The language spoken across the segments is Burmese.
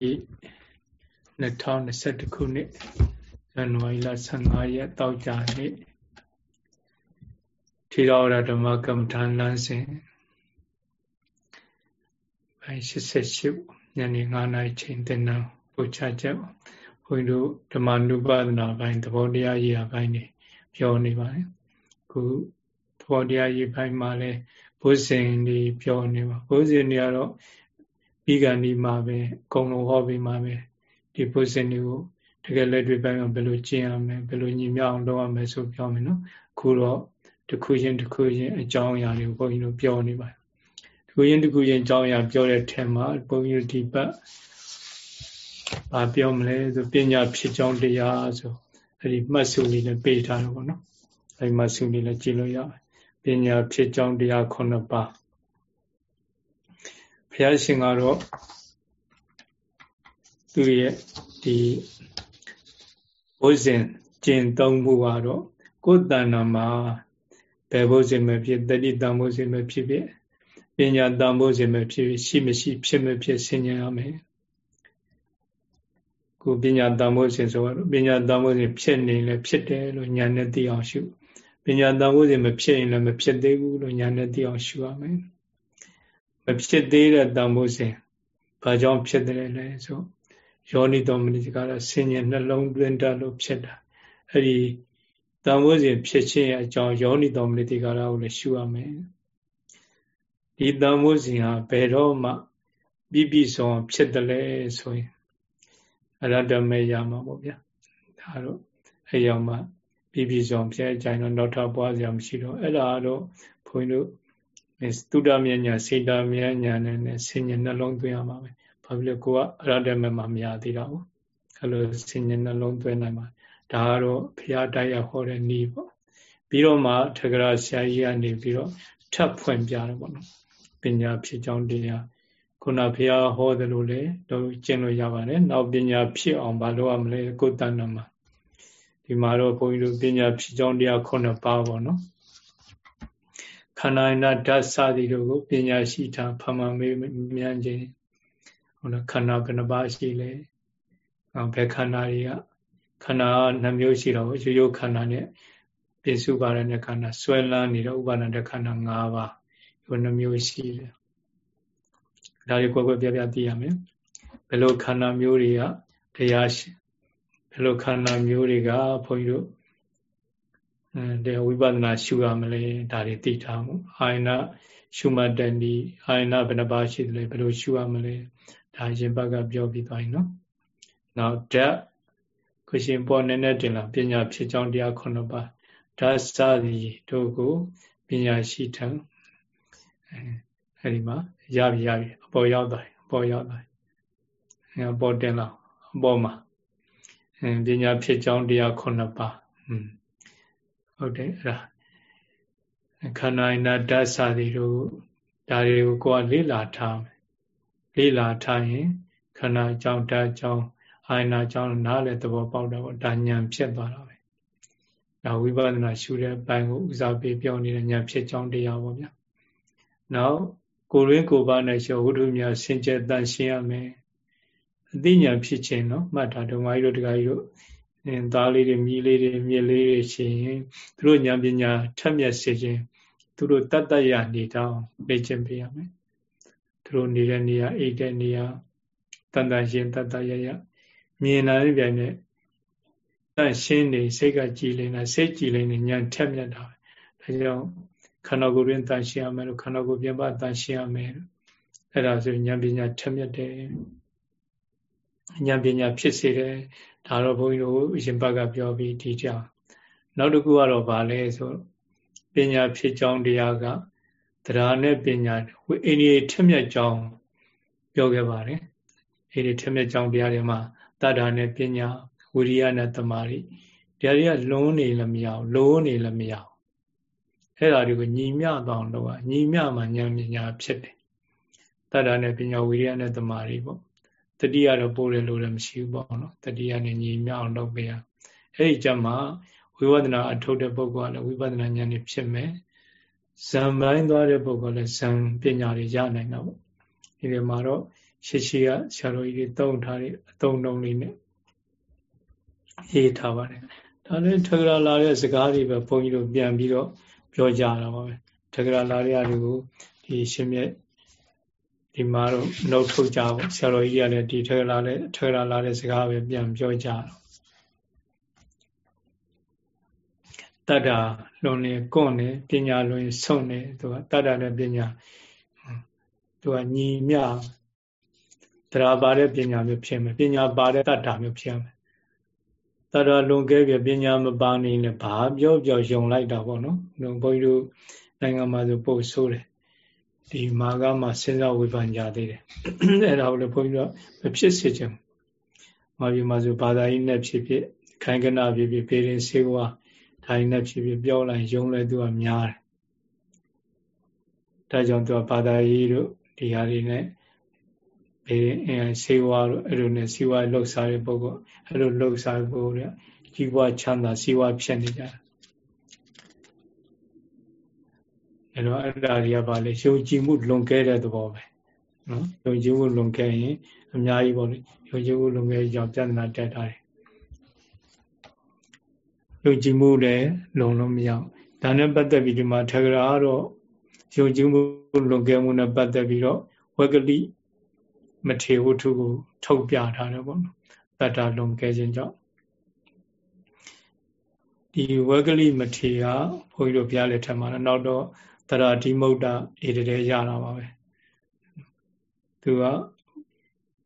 2021ခုနှစ်ဇန်နဝါရီလ15ရက်တောက်ကြနေ့ထေရဝါဒဓမ္မကမ္မဋ္ဌာန်းလမ်းစဉ်ပိုင်း88ညနေ9နာရီချိန်တင်နံပို့ချချက်ဘုန်းကြီးတို့ဓမ္မနုပါဒနာပိုင်းသဘောတရားရေးရာပိုင်းနေပြောနေပါတယ်ခုသဘောတရားရေးပိုင်းမှာလဲဘုဇင်တွေပြောနေပါဘုဇင်တွေကတော့ ပြီးကန်ဒီမှာပဲအကုန်လုံးဟောပြီးမှာပဲဒီပုစင်တွေကိုတကယ်လက်တွေ့ပိုင်းမှာဘယ်လိုကျင့်ရမလဲဘယ်လိုညီမြောက်အောင်လုပ်ရမလဲဆိုပြောမယ်နော်ခုတော့တစ်ခုချင်းတစ်ခုချင်းအကြောင်းအရာတွေကိုဘုန်းကြီးတို့ပြောနေပါတယ်တစ်ခုချင်းတစ်ခုချင်းအကြောင်းအရာပြောတဲ့ထဲမှာဘုန်းကြီးတို့ဒီပတ်ဘာပြောမလဲဆိုပညာဖြစ်ကြောင်းတရားဆိုအဲ့ဒီမှတ်စုလေးလည်းပေးထားတယ်ပေါ့နော်အဲ့ဒီမှတ်စုလေးလည်းကြည့်လို့ရတယ်ပညာဖြစ်ကြောင်းတရား9ပါး ဘုရားရှင်ကတော့သူရဲ့ဒီဘုဇင်ကျင့်သုံးမှုကတော့ကိုယ်တဏ္ဍာမှာဘယ်ဘုဇင်ပဲဖြစ်တတိတံဘုဇင်ပဲဖြစ်ဖြစ်ပညာတံဘုဇင်ပဲဖြစ်ဖြစ်ရှိမရှိဖြစ်မဖြစ်ဆင်ញင်ရမယ်ကိုပညာတံဘုဇင်ဆိုတော့ပညာတံဘုဇင်ဖြစ်နေလဲဖြစ်တယ်လို့ညာနဲ့သိအောင်ရှုပညာတံဘုဇင်မဖြစ်ရင်လည်းမဖြစ်သေးဘူးလို့ညာနဲ့သိအောင်ရှုရမယ် မဖြစ်သေးတဲ့တံဘုဇင်ဘာကြောင့်ဖြစ်တယ်လဲဆိုယောနိတော်မနိကတော့ဆင်ញံနှလုံးသွင်းတတ်လို့ဖြစ်တာအဲ့ဒီတန်ဖိုးစဉ်ဖြစ်ခြင်းရဲ့အကြောင်းယောနိတော်မနိတိကာရကိုလည်းရှုရမယ်ဒီတန်ဖိုးစဉ်ဟာဘယ်တော့မှပြည့်ပြည့်စုံဖြစ်တယ်လဲဆိုရင်အရတ္တမေရမှာပေါ့ဗျာဒါတော့အဲ့ရောက်မှပြည့်ပြည့်စုံဖြစ်အကြိုင်တော့နောက်ထပ်ပွားစရာမရှိတော့အဲ့ဒါတော့ဘုန်းကြီးတို့ သုဒ္ဓမြညာစေတမြညာနဲ့ဆင်ញံနှလုံးသွင်းရမှာပဲဘာဖြစ်လို့ကိုကအရတ္တမမှာမရသေးတော့ဘူးအဲ့လိုဆင်ញနှလုံးသွင်းနိုင်ပါဒါကတော့ဘုရားတရားဟောတဲ့နည်းပေါ့ပြီးတော့မှထကရာဆရာကြီးကနေပြီးတော့ထပ်ဖွင့်ပြတယ်ပေါ့နော်ပညာဖြစ်ကြောင်းတရားခုနဘုရားဟောတယ်လို့လေတော့ကျင့်လို့ရပါတယ်နောက်ပညာဖြစ်အောင်မလုပ်ရမလဲကိုယ်တဏ္ဍမှာဒီမှာတော့ဘုန်းကြီးတို့ပညာဖြစ်ကြောင်းတရားခုနှစ်ပါးပေါ့နော် ခန္ဓာနာဓာတ်စသည်တို့ကိုပညာရှိတာဖမှန်မေးမြန်းခြင်းဟုတ်လားခန္ဓာဘယ်နှပါးရှိလဲဘယ်ခန္ဓာတွေကခန္ဓာနှမျိုးရှိတော့ရိုးရိုးခန္ဓာနဲ့ပြစုပါရတဲ့ခန္ဓာဆွဲလန်းနေတဲ့ဥပါဒณะခန္ဓာ၅ပါးဒီနှမျိုးရှိတယ်ဒါတွေကိုကွယ်ကွယ်ပြပြသိရမယ်ဘယ်လိုခန္ဓာမျိုးတွေကတရားရှိဘယ်လိုခန္ဓာမျိုးတွေကဘုန်းကြီးတို့ အဲဝိပဿနာရှုရမလဲဒါတွေသိထားမှုအာယနာရှုမှတ်တဲ့ဒီအာယနာဘယ်နှပါးရှိတယ်လဲဘယ်လိုရှုရမလဲဒါရင်ဘက်ကပြောပြီးသွားရင်နော်နောက်ဓာတ်ခရှင်ပေါ်နည်းနည်းတင်လာပညာဖြစ်ကြောင်းတရား9ပါးဓာတ်စသည်တို့ကိုပညာရှိထံအဲဒီမှာရပြီရပြီအပေါ်ရောက်သွားအပေါ်ရောက်သွားအပေါ်တင်လာအပေါ်မှာပညာဖြစ်ကြောင်းတရား9ပါး ဟုတ်တယ်အဲ့ဒါခန္ဓာနာဓာတ်စသည်တို့ဒါတွေကိုကိုယ်ကလေ့လာထားမယ်လေ့လာထားရင်ခန္ဓာအကြောင်းဓာတ်အကြောင်းအာယနာအကြောင်းနားလည်းသဘောပေါက်တာပေါ့ဒါဉာဏ်ဖြစ်သွားတာပဲဒါဝိပဿနာရှုတဲ့ဘိုင်းကိုဥစားပေးပြောနေတဲ့ဉာဏ်ဖြစ်ကြောင်းတရားပေါ့ဗျာနောက်ကိုရင်းကိုပါနဲ့ရှောဝိဓုမြဆင်ကျက်တန်ရှင်းရမယ်အသိဉာဏ်ဖြစ်ခြင်းနော်မှတ်တာဓမ္မကြီးတို့တရားကြီးတို့အင်း သားလေးတွေမြည်လေးတွေမြည်လေးတွေရှင်သူတို့ဉာဏ်ပညာထက်မြက်စေခြင်းသူတို့တတ်တတ်ရနေတောင်းလေ့ကျင့်ပေးရမယ်သူတို့နေတဲ့နေရာအိတ်တဲ့နေရာတန်တန်ရှင်းတတ်တတ်ရရမြင်လာတဲ့ပြန်နဲ့တန်ရှင်းနေစိတ်ကကြည်လင်တာစိတ်ကြည်လင်နေဉာဏ်ထက်မြက်တာဒါကြောင့်ခန္ဓာကိုယ်ရင်းတန်ရှင်းရမယ်လို့ခန္ဓာကိုယ်ပြင်ပတန်ရှင်းရမယ်အဲ့ဒါဆိုဉာဏ်ပညာထက်မြက်တယ်ဉာဏ်ပညာဖြစ်စေတယ် ဒါတော့ဘုန်းကြီးတို့အရှင်ဘက်ကပြောပြီးဒီကြောင်နောက်တစ်ခုကတော့ဗာလဲဆိုပညာဖြစ်ကြောင်းတရားကတရားနဲ့ပညာအိန္ဒိယထက်မြက်ကြောင်းပြောခဲ့ပါတယ်အဲ့ဒီထက်မြက်ကြောင်းတရားတွေမှာတတ္တာနဲ့ပညာဝိရိယနဲ့တမာရိတရားတွေကလွန်းနေလည်းမရအောင်လိုးနေလည်းမရအောင်အဲ့ဒါတွေကိုညီမျှသွားအောင်လုပ်ရညီမျှမှဉာဏ်ပညာဖြစ်တယ်တတ္တာနဲ့ပညာဝိရိယနဲ့တမာရိပေါ့ တတိယတော့ပို့တယ်လို့လည်းမရှိဘူးပေါ့နော်တတိယနဲ့ညီမျှအောင်လုပ်ပေးရအဲ့ဒီကြမှာဝိပဿနာအထုတ်တဲ့ပုဂ္ဂိုလ်ကလည်းဝိပဿနာဉာဏ်နဲ့ဖြစ်မယ်ဇံပိုင်းသွားတဲ့ပုဂ္ဂိုလ်လည်းဇံပညာတွေရနိုင်တာပေါ့ဒီလိုမှာတော့ရှေ့ရှေ့ကဆရာတော်ကြီးတွေတုံးထားတဲ့အတုံးတုံးလေးနဲ့ရေးထားပါတယ်ဒါလည်းထကရာလာတဲ့စကားတွေပဲဘုန်းကြီးတို့ပြန်ပြီးတော့ပြောကြတာပါပဲထကရာလာတဲ့အရာတွေကိုဒီရှင်မြတ် ဒီမှာတော့နှုတ်ထုတ်ကြပါဆရာတော်ကြီးကလည်းဒီထကရာတဲ့ထကရာလာတဲ့စကားပဲပြန်ပြောကြတော့တတ္တာလွန်နေကွန့်နေပညာလွန်ဆုံးနေသူကတတ္တာနဲ့ပညာသူကညီမြတရားပါတဲ့ပညာမျိုးဖြစ်မယ်ပညာပါတဲ့တတ္တာမျိုးဖြစ်မယ်တတ္တာလွန်ခဲ့ပြပညာမပါနေနဲ့ဘာပြောပြောယုံလိုက်တာပေါ့နော်ဘုန်းကြီးတို့နိုင်ငံမှာဆိုပို့ဆိုးတယ် ဒီမာကမှစဉ်းစားဝေဖန်ကြသေးတယ်အဲ့ဒါကိုလည်းဘုန်းကြီးတို့မဖြစ်စေချင်မာပြည်မှာဆိုဘာသာရေးနဲ့ဖြစ်ဖြစ်ခိုင်ကနာဖြစ်ဖြစ်ပေရင်စေဝါထိုင်နဲ့ဖြစ်ဖြစ်ပြောလိုက်ယုံလဲသူကများတယ်ဒါကြောင့်သူကဘာသာရေးတို့ဒီဟာတွေနဲ့ဘေးအင်းစေဝါတို့အဲ့လိုနဲ့စီဝါလှုပ်ရှားတဲ့ပုဂ္ဂိုလ်အဲ့လိုလှုပ်ရှားဖို့တဲ့ကြီးပွားချမ်းသာစီဝါဖြစ်နေကြတယ် အဲ့တော့အဲ့ဒါတွေကပါလေယုံကြည်မှုလွန်ကဲတဲ့သဘောပဲနော်ယုံကြည်မှုလွန်ကဲရင်အများကြီးပေါ့လေယုံကြည်မှုလွန်ကဲကြောင့်ပြဿနာတက်တာတယ်ယုံကြည်မှုလည်းလုံလို့မရဒါနဲ့ပတ်သက်ပြီးဒီမှာထဂရာကတော့ယုံကြည်မှုလွန်ကဲမှုနဲ့ပတ်သက်ပြီးတော့ဝဂလိမထေဝတ္ထုကို ထုတ်ပြထားတယ်ပေါ့နော်တတ္တလွန်ကဲခြင်းကြောင့်ဒီဝဂလိမထေကဘုန်းကြီးတို့ဘုရားလက်ထက်မှာနောက်တော့ တရာဓိမုဒ္ဒဧတရေရတာပါပဲသူက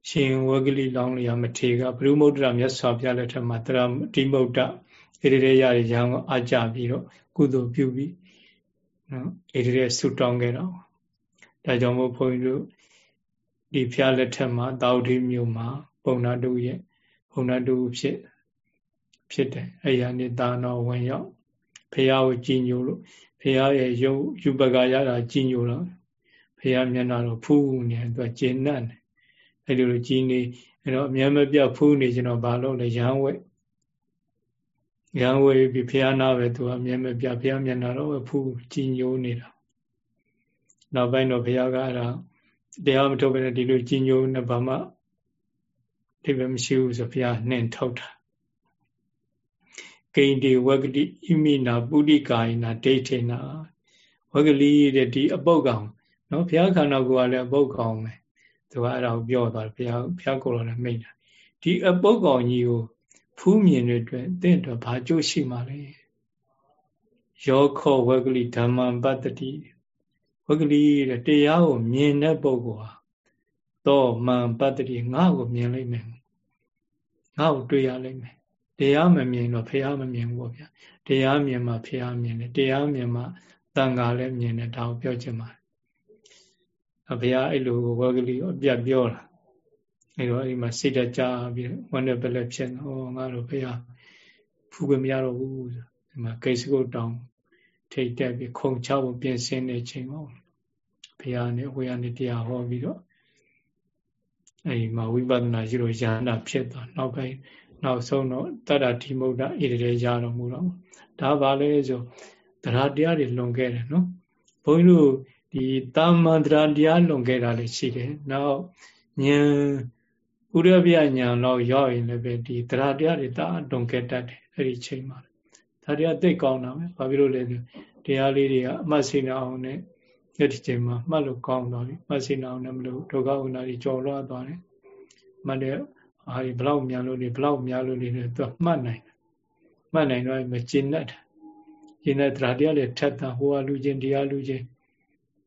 ရှင်ဝဂလိလောင်းလျာမထေကဘုရုမုဒ္ဒရာမြတ်စွာဘုရားလက်ထက်မှာတရာဓိမုဒ္ဒဧတရေရရရန်ကိုအကြပြီးတော့ကုသိုလ်ပြုပြီးနော်ဧတရေဆုတောင်းခဲ့တော့ဒါကြောင့်မို့ဘုန်းကြီးတို့ဒီဖျားလက်ထက်မှာတာဝတိမြို့မှာပုံနာတုရဲ့ပုံနာတုဖြစ်ဖြစ်တယ်အဲ့ရနေတာတော်ဝင်ရောက်ဖះကိုကြည်ညိုလို့ ဖះရဲ့ရုပ်ယူပကရတာကြည်ညိုတော့ဖះမျက်နှာတော့ဖူးနေသူကကျေနပ်တယ်အဲ့လိုလိုကြည်နေအဲ့တော့အများမပြဖူးနေကျွန်တော်ဘာလို့လဲရဟန်းဝဲရဟန်းဝဲပြီးဖះနာပဲသူကအများမပြဖះမျက်နှာတော့ဖူးကြည်ညိုနေတာနောက်ပိုင်းတော့ဖះကအဲ့ဒါတရားမထုတ်ဘဲနဲ့ဒီလိုကြီးညိုနေဘာမှဒီပဲမရှိဘူးဆိုဘုရားနှင်ထုတ်တာ ဂိန္ဒီဝဂတိဣမိနာပုရိကာယနာဒိဋ္ဌိနာဝဂလိတဲ့ဒီအပုတ်ကောင်နော်ဘုရားခန္ဓာကိုယ်ကလည်းအပုတ်ကောင်ပဲသူကအဲ့ဒါကိုပြောသွားတယ်ဘုရားဘုရားကိုယ်တော်လည်းမိတ်တာဒီအပုတ်ကောင်ကြီးကိုဖူးမြင်တဲ့အတွက်တင့်တော့ဘာကြိုးရှိမှလဲယောခောဝဂလိဓမ္မံပတ္တိဝဂလိတဲ့တရားကိုမြင်တဲ့ပုဂ္ဂိုလ်ဟာတော့မံပတ္တိငါ့ကိုမြင်လိမ့်မယ်ငါ့ကိုတွေ့ရလိမ့်မယ် တရားမမြင်တော့ဖះမမြင်ဘူးပေါ့ဗျာတရားမြင်မှဖះမြင်တယ်တရားမြင်မှတန်ခါလည်းမြင်တယ်ဒါကိုပြောချင်ပါတယ်အဖေကအဲ့လိုဝဂလိကိုအပြတ်ပြောတာအဲ့တော့အဲ့ဒီမှာစိတ်တကြပြီးဝမ်းနဲ့ပလက်ဖြစ်နေဩငါတို့ဖေဟာဖူးခွင့်မရတော့ဘူးဒီမှာဂိတ်စကုတ်တောင်းထိတ်တက်ပြီးခုံချဖို့ပြင်ဆင်နေချိန်ပေါ့ဖေဟာနဲ့ဝေယနဲ့တရားဟောပြီးတော့အဲ့ဒီမှာဝိပဿနာရှိလို့ဉာဏ်ဖြစ်သွားနောက်ပိုင်း နောက်ဆုံးတော့တတ္တတိမုဒ္ဒဣတိရေရတော်မူတော့ဒါပါလေဆိုတရားတရားတွေလွန်ခဲ့တယ်နော်ဘုန်းကြီးတို့ဒီတာမန္တရာတရားလွန်ခဲ့တာလည်းရှိတယ်နောက်ဉာဏ်ဥရပြညာတော့ရောက်ရင်လည်းပဲဒီတရားတရားတွေတာလွန်ခဲ့တတ်တယ်အဲ့ဒီချိန်မှာဒါတရားသိကောင်းတာပဲဘာဖြစ်လို့လဲဆိုတရားလေးတွေကအမှတ်စိနေအောင်နဲ့အဲ့ဒီချိန်မှာမှတ်လို့ကောင်းသွားပြီမှတ်စိနေအောင်နဲ့မလို့ဒုက္ခဝိနာတွေကြော်လွှားသွားတယ်မှတ်တဲ့ အာဒီဘလောက်များလို့နေဘလောက်များလို့နေတယ်သူကမှတ်နိုင်တယ်မှတ်နိုင်တော့မကျင်တတ်ကျင်တဲ့တရားတရားတွေထက်တာဟိုကလူချင်းတရားလူချင်း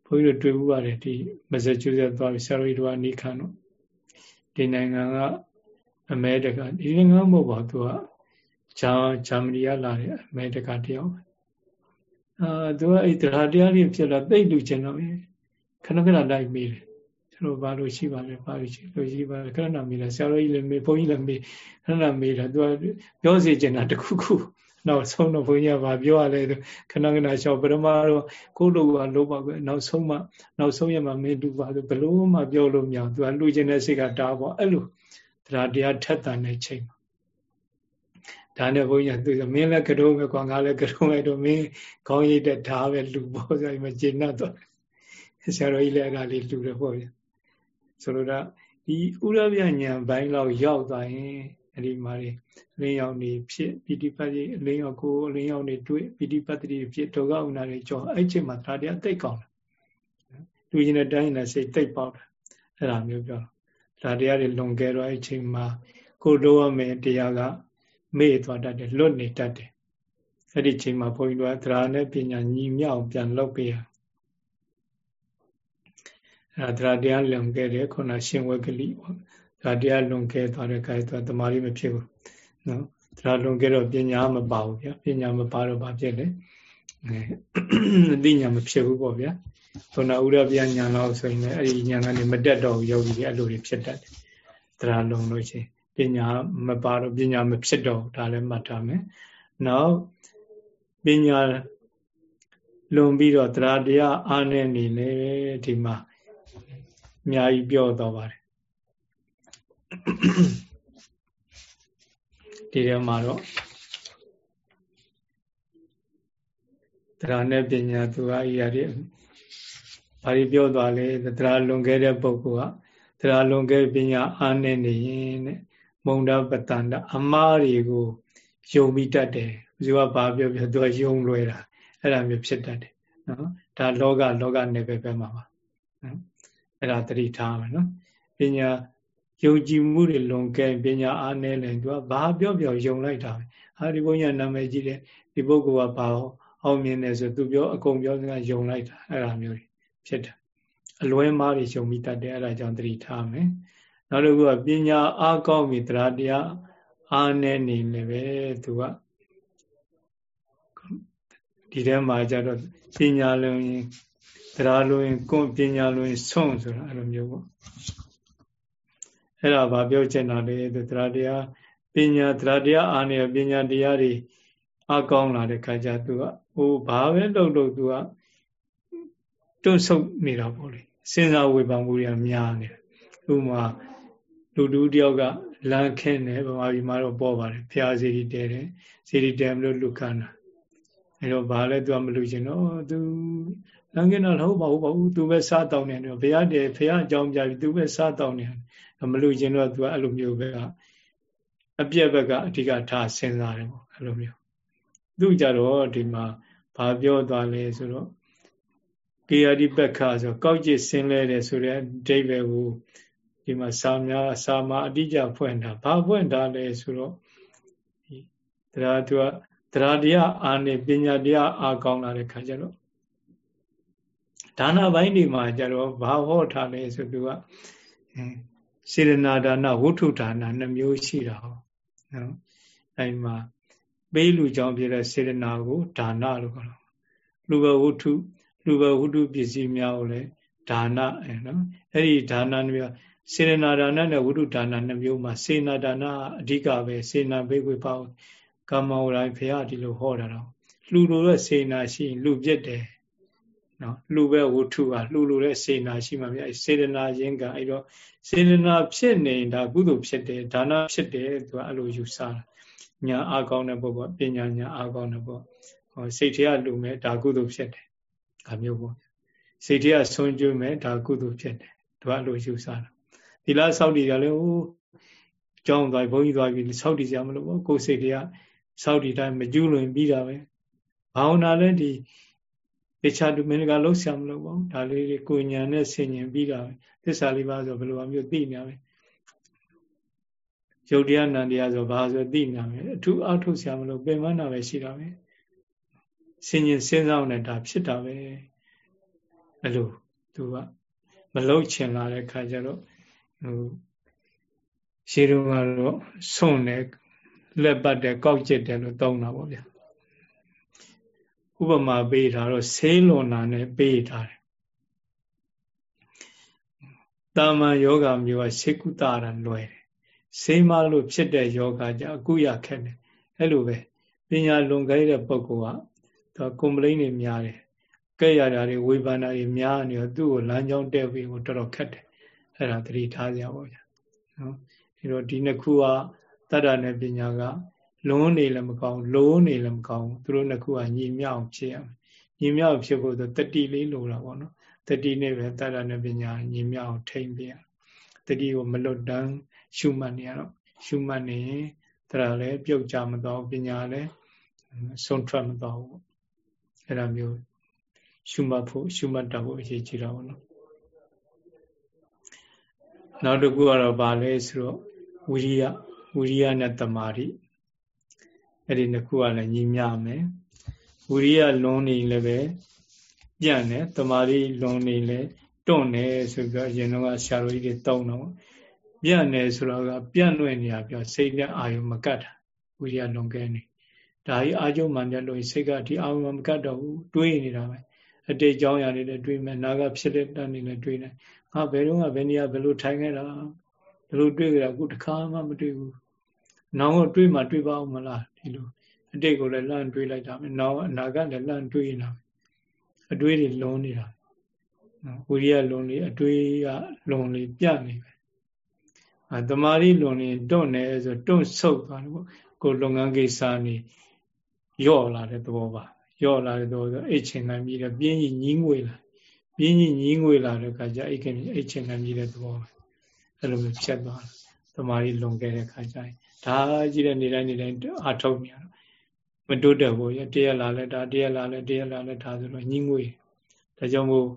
ဘုန်းကြီးတို့တွေ့ဘူးပါတယ်ဒီမက်ဆာချူးဆက်သွားပြီးဆရာတော်ကြီးတို့အနိခန်တို့ဒီနိုင်ငံကအမေရိကဒီနိုင်ငံမဟုတ်ပါသူကဂျာဂျာမနီကလာတဲ့အမေရိကတယောက်အာသူကအဲ့တရားတရားတွေဖြစ်လာသိလူချင်းတော့ခဏခဏလိုက်မိတယ် ကျွန်တော်ဘာလို့ရှိပါလဲဘာလို့ရှိလို့ရှိပါလဲခဏနာမေးတာဆရာတော်ကြီးလည်းမေးဘုန်းကြီးလည်းမေးခဏနာမေးတာသူကပြောစီချင်တာတခုခုနောက်ဆုံးတော့ဘုန်းကြီးကဘာပြောရလဲခဏခဏလျှောက်ပရမတော့ကိုလိုကလုံးပါကွနောက်ဆုံးမှနောက်ဆုံးရမှမင်းလူပါဆိုဘလို့မှပြောလို့မရသူကလူကျင်တဲ့စိတ်ကတားပေါ့အဲ့လိုတရားတရားထက်တန်တဲ့ချိန်မှာဒါနဲ့ဘုန်းကြီးကသူကမင်းလည်းကတုံးပဲကွာငါလည်းကတုံးပဲတော့မင်းခေါင်းရိပ်တဲ့ဓာပဲလူပေါ့ဆိုရင်မကျေနပ်တော့ဆရာတော်ကြီးလည်းအဲ့ဒါလေးလူတယ်ပေါ့ဗျ ဆိုလိုတာဒီဥရပြညာဘိုင်းလောက်ရောက်သွားရင်အဲ့ဒီမှာလေအလင်းရောက်နေဖြစ်ပိဋိပတ်တိအလင်းရောက်ကိုအလင်းရောက်နေတွေ့ပိဋိပတ်တိဖြစ်ဒုက္ခဥနာတွေကြောအဲ့ချိန်မှာတရားတရားသိကောင်းတယ်လူချင်းတဲ့တိုင်းနဲ့စိတ်သိပေါက်တယ်အဲ့ဒါမျိုးပြောတရားတရားတွေလွန်ခဲ့တော့အဲ့ချိန်မှာကိုလိုရမယ်တရားကမေ့သွားတတ်တယ်လွတ်နေတတ်တယ်အဲ့ဒီချိန်မှာဘုန်းကြီးတို့ကသရနဲ့ပညာညီမြောက်ပြန်လုပ်ပေးရ အဲ့ဒါတရားလွန်ခဲ့တယ်ခုနရှင်ဝက်ကလိပေါ့ဒါတရားလွန်ခဲ့သွားတဲ့ခါကျတော့တမာရီမဖြစ်ဘူးနော်တရားလွန်ခဲ့တော့ပညာမပါဘူးဗျာပညာမပါတော့ဘာဖြစ်လဲအဲအသိဉာဏ်မဖြစ်ဘူးပေါ့ဗျာခုနဥရပြညာလောက်ဆိုရင်လည်းအဲ့ဒီညာကနေမတက်တော့ဘူးယောဂီတွေအဲ့လိုတွေဖြစ်တတ်တယ်တရားလွန်လို့ရှိရင်ပညာမပါတော့ပညာမဖြစ်တော့ဒါလည်းမှတ်ထားမယ်နောက်ပညာလွန်ပြီးတော့တရားတရားအားနေနေလေဒီမှာ အများကြီးပြောတော့ပါတယ်ဒီထဲမှာတော့တရားနဲ့ပညာသူအရာတွေဘာတွေပြောသွားလဲတရားလွန်ခဲ့တဲ့ပုဂ္ဂိုလ်ကတရားလွန်ခဲ့ပညာအားနဲ့နေရင်တဲ့မုံဒပတန္တအမားတွေကိုယုံပြီးတတ်တယ်ဘယ်သူကဘာပြောပြောသူကယုံလွယ်တာအဲ့ဒါမျိုးဖြစ်တတ်တယ်နော်ဒါလောကလောကနယ်ပယ်ပဲမှာပါနော် အဲ့ဒါတတိထားမယ်နော်ပညာယုံကြည်မှုတွေလွန်ကဲပညာအားနည်းတယ်သူကဘာပြောပြောယုံလိုက်တာပဲဟာဒီဘုန်းကြီးနာမည်ကြီးတယ်ဒီပုဂ္ဂိုလ်ကဘာအောင်မြင်တယ်ဆိုသူပြောအကုန်ပြောစကားယုံလိုက်တာအဲ့ဒါမျိုးဖြစ်တယ်အလွဲမားတွေယုံပြီးတတ်တယ်အဲ့ဒါကြောင့်တတိထားမယ်နောက်တစ်ခုကပညာအားကောင်းပြီတရားတရားအားနည်းနေလည်းပဲသူကဒီထဲမှာကြတော့ပညာလုံးရင် တရားလုံးရင်ကိုပညာလုံးရင်ဆုံးဆိုတာအဲ့လိုမျိုးပေါ့အဲ့ဒါဘာပြောချင်တာလဲတရားတရားပညာတရားတရားအားနေပညာတရားတွေအကောင်းလာတဲ့ခါကျသူကဟိုဘာပဲလုပ်လို့သူကတွန့်ဆုတ်နေတာပေါ့လေစဉ်းစားဝေဖန်မှုတွေကများနေတယ်ဥပမာလူတူတယောက်ကလမ်းခင်းတယ်ဗမာပြည်မှာတော့ပေါ်ပါတယ်ဖျားစီရီတဲတယ်စီရီတဲမလို့လူခန္ဓာအဲတော့ဘာလဲသူကမလူချင်တော့သူ လမ်းခင်းတော့ဟုတ်ပါဘူးပါဘူးသူပဲစားတောင်းနေတယ်ဘုရားတည်းဘုရားအကြောင်းပြပြီးသူပဲစားတောင်းနေတယ်မလူချင်တော့သူကအဲ့လိုမျိုးပဲအပြက်ဘက်ကအဓိကထားစဉ်းစားတယ်ပေါ့အဲ့လိုမျိုးသူကြတော့ဒီမှာဘာပြောသွားလဲဆိုတော့ကေယတိပက္ခဆိုကောက်ကျစ်ဆင်းလဲတယ်ဆိုတဲ့အဓိပ္ပာယ်ကိုဒီမှာစာများစာမအတိအကျဖွင့်တာဘာဖွင့်တာလဲဆိုတော့တရားသူကတရားတရားအာနေပညာတရားအာကောင်းလာတဲ့ခါကျတော့ ဒါနပိုင်းဒီမှာကျတော့ဘာဟောထားလဲဆိုသူကစေရနာဒါနဝုထုဒါနနှမျိုးရှိတာဟောနော်အဲဒီမှာပေးလူကြောင့်ပြတဲ့စေရနာကိုဒါနလို့ခေါ်တော့လူဘဝုထုလူဘဝုထုပစ္စည်းများကိုလည်းဒါနအဲနော်အဲ့ဒီဒါနမျိုးစေရနာဒါနနဲ့ဝိတုဒါနနှစ်မျိုးမှာစေနာဒါနအဓိကပဲစေနာဘိကွေပေါ့ကာမဝတိုင်းဖရာဒီလိုဟောတာတော့လှူလို့တဲ့စေနာရှိရင်လှူပြစ်တယ် နော်လှူပဲဝုထုကလှူလို့တဲ့စေနာရှိမှမြဲစေရနာရင်းကအဲ့တော့စေရနာဖြစ်နေတာကုသိုလ်ဖြစ်တယ်ဒါနဖြစ်တယ်သူကအဲ့လိုယူဆတာညာအာကောင်းတဲ့ပုဂ္ဂိုလ်ပညာညာအာကောင်းတဲ့ပုဂ္ဂိုလ်ဟောစိတ်ထဲကလှူမယ်ဒါကုသိုလ်ဖြစ်တယ်ဒါမျိုးပေါ့စိတ်ထဲကဆွံ့ကျွေးမယ်ဒါကုသိုလ်ဖြစ်တယ်သူကအဲ့လိုယူဆတာဒီလားစောက်တည်ကြလဲဟိုကြောင်းသွားဘုန်းကြီးသွားပြီးစောက်တည်ကြမလို့ပေါ့ကိုယ်စိတ်တွေကစောက်တည်တိုင်းမကျူးလွန်ပြီးတာပဲဘာဝနာလဲဒီ တခြားသူမင်းကလှုပ်ရှားမလို့ပေါ့ဒါလေးတွေကိုညာနဲ့ဆင်ញင်ပြီးတာပဲသစ္စာလေးပါဆိုဘယ်လိုမျိုးသိနေရပဲယုတ်တရားနန္တရားဆိုဘာဆိုသိနေမယ်အထူးအထုဆရာမလို့ပင်မနာပဲရှိတာပဲဆင်ញင်စဉ်းစားနေတာဖြစ်တာပဲအဲ့လိုသူကမလှုပ်ချင်လာတဲ့ခါကျတော့ဟိုရှင်းတော့ကတော့ဆုံးတယ်လက်ပတ်တယ်ကောက်ကျစ်တယ်လို့သုံးတာပေါ့ဗျာ ဥပမာပေးထားတော့ဆေးလွန်တာနဲ့ပေးထားတယ်တာမန်ယောဂမျိုးကစေကုတာရလွယ်တယ်ဆေးမလို့ဖြစ်တဲ့ယောဂကြအကုရခက်တယ်အဲ့လိုပဲပညာလွန်ခဲ့တဲ့ပုဂ္ဂိုလ်ကသူကွန်ပလိန်းတွေများတယ်ကဲ့ရတာတွေဝေဖန်တာတွေများနေတော့သူ့ကိုလမ်းကြောင်းတက်ပြီးကိုတော်တော်ခက်တယ်အဲ့ဒါသတိထားကြပါဗျာနော်ဒီတော့ဒီနှစ်ခုကတတ္တနဲ့ပညာက လုံးနေလည်းမကောင်းလုံးနေလည်းမကောင်းသူတို့နှစ်ခုကညီမြောက်ဖြစ်ရမယ်ညီမြောက်ဖြစ်ဖို့ဆိုတတိလေးလိုတာပေါ့နော်တတိနဲ့ပဲတတ္တနဲ့ပညာညီမြောက်ထိမ့်ပြရတတိကိုမလွတ်တမ်းရှုမှတ်နေရတော့ရှုမှတ်နေရင်ဒါလည်းပြုတ်ကြမတော့ပညာလည်းဆုံးထွက်မတော့ဘူးအဲ့ဒါမျိုးရှုမှတ်ဖို့ရှုမှတ်တတ်ဖို့အရေးကြီးတာပေါ့နော်နောက်တစ်ခုကတော့ဗာလဲဆိုတော့ဝိရိယဝိရိယနဲ့တမာတိ အဲ့ဒီနှစ်ခုကလည်းညီမျှမယ်ဝိရိယလွန်နေလည်းပဲပြန့်တယ်တမာတိလွန်နေလည်းတွန့်တယ်ဆိုပြီးတော့အရင်တော့ဆရာတော်ကြီးတွေတောင်းတော့ပြန့်တယ်ဆိုတော့ကပြန့်လွင့်နေရပြောစိတ်နဲ့အာယုံမကတ်တာဝိရိယလွန်ကဲနေဒါကြီးအာကျုံမှန်တယ်လို့စိတ်ကဒီအာယုံမကတ်တော့ဘူးတွေးနေတာပဲအတိတ်ကြောင်းရာတွေလည်းတွေးမယ်နာကဖြစ်တဲ့တန်းတွေလည်းတွေးနေငါဘယ်တော့မှဘယ်နေရာဘယ်လိုထိုင်ခဲ့တာဘယ်လိုတွေးကြတာအခုတစ်ခါမှမတွေးဘူး နောင်တော့တွေးမှတွေးပါအောင်မလားဒီလိုအတိတ်ကိုလည်းလှမ်းတွေးလိုက်တာပဲနောင်အနာကလည်းလှမ်းတွေးနေတာအတွေးတွေလွန်နေတာဝိရိယလွန်နေအတွေးကလွန်နေပြနေပဲအဲတမာရီလွန်နေတွန့်နေဆိုတွန့်ဆုတ်သွားတယ်ပေါ့ကိုလုပ်ငန်းကိစ္စနေယော့လာတဲ့သဘောပါယော့လာတဲ့သဘောဆိုအိတ်ချင်နိုင်ပြီးတော့ပြင်းကြီးညီးငွေလာပြင်းကြီးညီးငွေလာတဲ့အခါကျအိတ်ခင်အိတ်ချင်နိုင်ပြီးတဲ့သဘောပဲအဲ့လိုမျိုးဖြတ်သွားတယ်တမာရီလွန်ခဲ့တဲ့အခါကျရင် ဒါကြီးတဲ့နေတိုင်းနေတိုင်းအာထုတ်နေရတော့မတိုးတက်ဘူးရတရက်လာလဲဒါတရက်လာလဲတရက်လာလဲဒါဆိုတော့ညီးငွေဒါကြောင့်မို့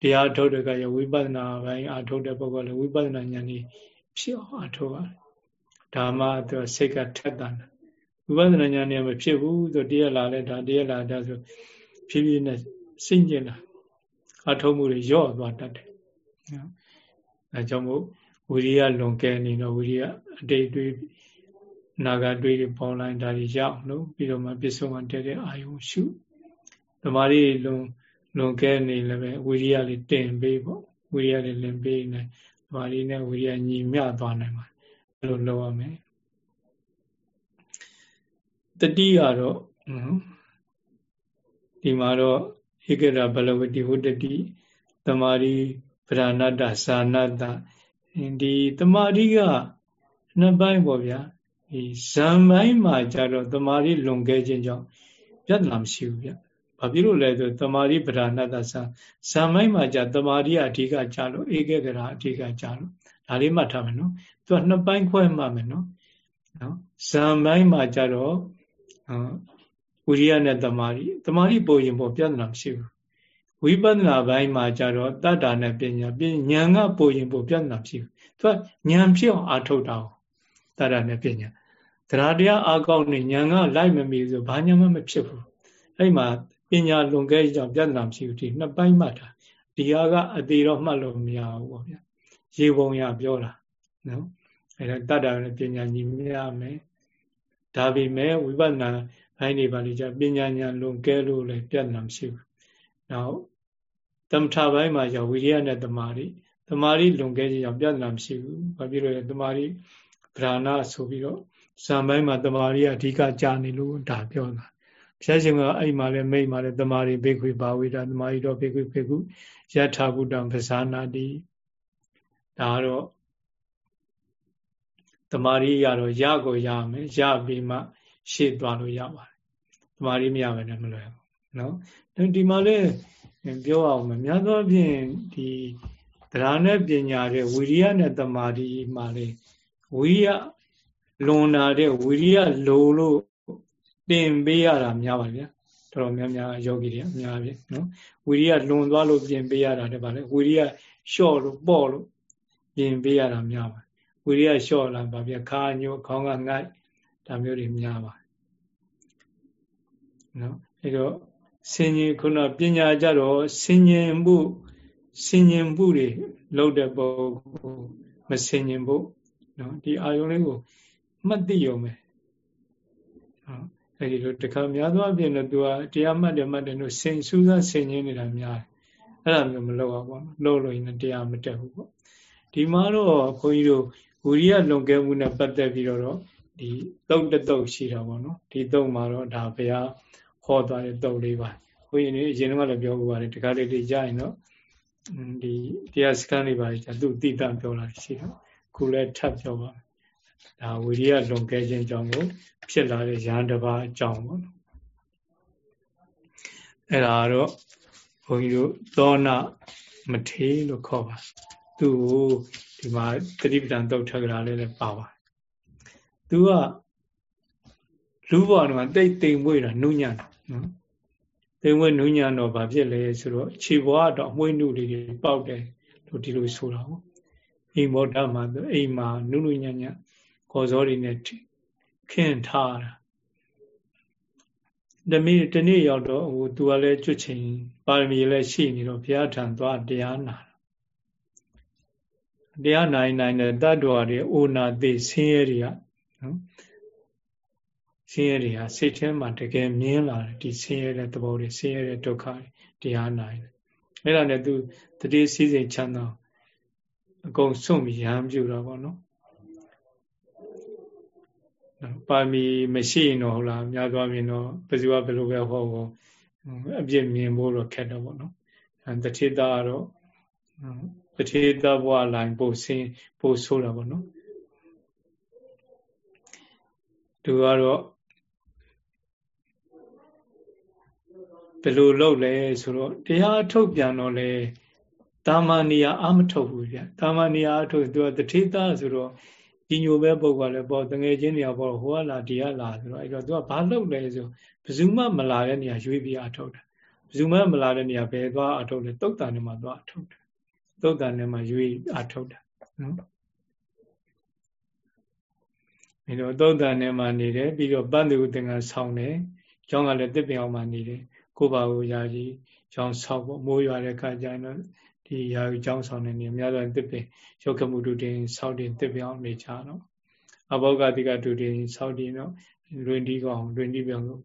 တရားထုတ်တဲ့ကရဝိပဿနာပိုင်းအာထုတ်တဲ့ပုဂ္ဂိုလ်လည်းဝိပဿနာဉာဏ်ကြီးဖြစ်အောင်အာထုတ်ရတယ်ဒါမှသူစိတ်ကထက်တာဝိပဿနာဉာဏ်နဲ့မဖြစ်ဘူးဆိုတရားလာလဲဒါတရားလာဒါဆိုဖြည်းဖြည်းနဲ့စိတ်ကျင်လာအထုံးမှုတွေရော့သွားတတ်တယ်အဲကြောင့်မို့ ဝိရိယလွန်ကဲနေတော့ဝိရိယအတိတ်တွေးနာဂတွေးတွေပေါင်းလိုက်ဒါတွေရအောင်လို့ပြီးတော့မှပစ္စုံကတဲ့တဲ့အာယုံရှုသမာဓိလွန်လွန်ကဲနေလည်းပဲဝိရိယလေးတင်ပေးပေါ့ဝိရိယလေးလင်ပေးနေသမာဓိနဲ့ဝိရိယညီမျှသွားနိုင်မှာအဲ့လိုလုပ်ရမယ်တတိကတော့ဒီမှာတော့ဧကရဘလဝတိဝတ္တိတမာရီဗရဏတ္တဇာနတ္တ ဒီတမာရီကနှစ်ပိုင်းပေါ့ဗျာဒီဇံပိုင်းမှာကြတော့တမာရီလွန်ခဲ့ခြင်းကြောင့်ပြဿနာမရှိဘူးဗျ။ဘာဖြစ်လို့လဲဆိုတမာရီဗရဏတ္တဇံဇံပိုင်းမှာကြတမာရီအဓိကကြလို့ဧကကရာအဓိကကြလို့ဒါလေးမှတ်ထားမယ်နော်။သူကနှစ်ပိုင်းခွဲမှမယ်နော်။နော်ဇံပိုင်းမှာကြတော့ဝိရိယနဲ့တမာရီတမာရီပို့ရင်ပေါ့ပြဿနာမရှိဘူး ဝိပဿနာပိုင်းမှာကြတော့တတ္တာနဲ့ပညာပညာကပို့ရင်ပို့ပြဿနာမရှိဘူးသူကဉာဏ်ဖြစ်အောင်အာထုတ်တာတတ္တာနဲ့ပညာတရားတရားအာကောင်းနေဉာဏ်ကလိုက်မမီဆိုဘာဉာဏ်မှမဖြစ်ဘူးအဲ့မှာပညာလွန်ကဲကြောင့်ပြဿနာမရှိဘူးဒီနှစ်ပိုင်းမှတ်တာဒီဟာကအသေးတော့မှတ်လို့မရဘူးပေါ့ဗျာရေပုံရပြောတာနော်အဲ့ဒါတတ္တာနဲ့ပညာညီမရမယ်ဒါပေမဲ့ဝိပဿနာဘိုင်းတွေပါလိကြပညာဉာဏ်လွန်ကဲလို့လည်းပြဿနာမရှိဘူး။ နောက်သမထဘိုင်းမှာကျဝိရိယနဲ့တမာရီတမာရီလွန်ကဲခြင်းကြောင့်ပြဿနာမရှိဘူး။ဘာဖြစ်လို့လဲတမာရီဗราဏဆိုပြီးတော့ဇံဘိုင်းမှာတမာရီအဓိကကြာနေလို့ဒါပြောတာ။ဘုရားရှင်ကအဲ့မှာလည်းမိတ်မှာလည်းတမာရီဘေခွေဘာဝိတာတမာရီတော့ဘေခွေဘေကုယထာဘုဒ္ဓံပဇာနာတိဒါတော့တမာရီရတော့ရကိုရမယ်ရပြီးမှရှေ့သွားလို့ရပါတယ်တမာရီမရဘဲနဲ့မလွယ်ဘူးနော် ဒီမှာလည်းပြောအောင်မယ်များသောအားဖြင့်ဒီတရားနဲ့ပညာတဲ့ဝိရိယနဲ့တမာရီမှာလေဝိရိယလွန်လာတဲ့ဝိရိယလိုလို့တင်ပေးရတာများပါဗျာတော်တော်များများယောဂီတွေအများပြီနော်ဝိရိယလွန်သွားလို့ပြင်ပေးရတာတည်းပါလေဝိရိယလျှော့လို့ပေါ့လို့ပြင်ပေးရတာများပါဝိရိယလျှော့လာပါဗျာခါညိုခေါင်းကငိုက်ဒါမျိုးတွေများပါနော်အဲတော့ ဆင်ញင်ခုနပညာကြတော့ဆင်ញင်မှုဆင်ញင်မှုတွေလုပ်တဲ့ပုဂ္ဂိုလ်မဆင်ញင်ဖို့နော်ဒီအာယုံလေးကိုမှတ်သိရုံပဲနော်အဲဒီလိုတခါများသောအပြင်တော့သူကတရားမှတ်တယ်မှတ်တယ်လို့ဆင်စူးစမ်းဆင်ញင်နေတာများတယ်အဲ့ဒါမျိုးမလုပ်အောင်ပေါ့လုပ်လို့ရင်တရားမတက်ဘူးပေါ့ဒီမှာတော့ခွန်ကြီးတို့ဝိရိယလွန်ကဲမှုနဲ့ပတ်သက်ပြီးတော့ဒီတုတ်တုတ်ရှိတာပေါ့နော်ဒီတုတ်မှာတော့ဒါဘုရား ဟောသွားတဲ့တုတ်လေးပါဘုရင်နေအရင်ကလည်းပြော过ပါတယ်တခါလေးလေးကြာရင်တော့ဒီတရားစခန်းလေးပါကြာသူတိတပြောလာရှိတော့ခုလည်းထပ်ပြောပါဒါဝိရိယလွန်ကဲခြင်းအကြောင်းကိုဖြစ်လာတဲ့ရဟန်းတစ်ပါးအကြောင်းပေါ့နော်အဲ့ဒါတော့ဘုန်းကြီးတို့သောနာမထေလို့ခေါ်ပါသူ့ကိုဒီမှာတတိပဒံတုတ်ထက်ကရာလေးလည်းပါပါသူကလူဘဝတော့တိတ်တိမ်မွေးတာနုညံ့ နော်တိမ်မွေးနုညံ့တော့ဘာဖြစ်လဲဆိုတော့ခြေဘဝတော့အမွှေးနုလေးတွေပေါက်တယ်လို့ဒီလိုဆိုတာပေါ့အိမ်မောဒမှာအိမ်မှာနုနုညံ့ညံ့ခေါ်စောတွေနဲ့ခင်းထားတာတမီတနေ့ရောက်တော့ဟိုသူကလည်းကျွတ်ချိန်ပါရမီလည်းရှိနေတော့ဘုရားထံသွားတရားနာတရားနိုင်နိုင်တဲ့တတ္တဝါတွေအိုနာသိဆင်းရဲတွေကနော် ဆင်းရဲတွေဟာစိတ်ထဲမှာတကယ်မြင်လာတယ်ဒီဆင်းရဲတဲ့သဘောတွေဆင်းရဲတဲ့ဒုက္ခတွေတရားနိုင်တယ်အဲ့ဒါနဲ့သူတတိစည်းစိမ်ချမ်းသာအကုန်စွန့်ပြီးရဟန်းပြုတာပေါ့နော်ပါမီမရှိရင်တော့ဟုတ်လားများသွားမြင်တော့ဘယ်သူကဘယ်လိုပဲဟောဟောအပြစ်မြင်ဖို့တော့ခက်တော့ပေါ့နော်အဲတတိတာကတော့တတိတာဘဝလိုင်းပို့ဆင်းပို့ဆိုးတာပေါ့နော်သူကတော့ ဘယ်လိုလုပ်လဲဆိုတော့တရားထုတ်ပြန်တော့လေတာမဏိယအမထုတ်ဘူးဗျတာမဏိယအထုတ်သူကတတိတာဆိုတော့ဒီညိုပဲပုဂ္ဂိုလ်လည်းပေါ့တငယ်ချင်းတွေကပေါ့ဟိုကလာဒီကလာဆိုတော့အဲ့တော့သူကဘာလုပ်လဲဆိုဘယ်သူမှမလာတဲ့နေရာရွေးပြီးအထုတ်တာဘယ်သူမှမလာတဲ့နေရာဘယ်သွားအထုတ်လဲတုတ်တန်ထဲမှာသွားအထုတ်တာတုတ်တန်ထဲမှာရွေးအထုတ်တာနော်အဲ့တော့တုတ်တန်ထဲမှာနေတယ်ပြီးတော့ပန်းသူသင်္ကန်းဆောင်းတယ်ကျောင်းကလည်းတစ်ပင်အောင်မှာနေတယ် ကိုပါကိုယာကြီးကျောင်းဆောက်ဖို့မိုးရွာတဲ့အခါကျရင်တော့ဒီယာကြီးကျောင်းဆောင်နေနေအများဆုံးတစ်ပင်ရုပ်ခမှုတုတင်ဆောက်တင်တစ်ပင်အောင်နေကြတော့အဘောဂတိကတုတင်ဆောက်တင်တော့လွင်ဒီကောင်လွင်ဒီပြောင်းလို့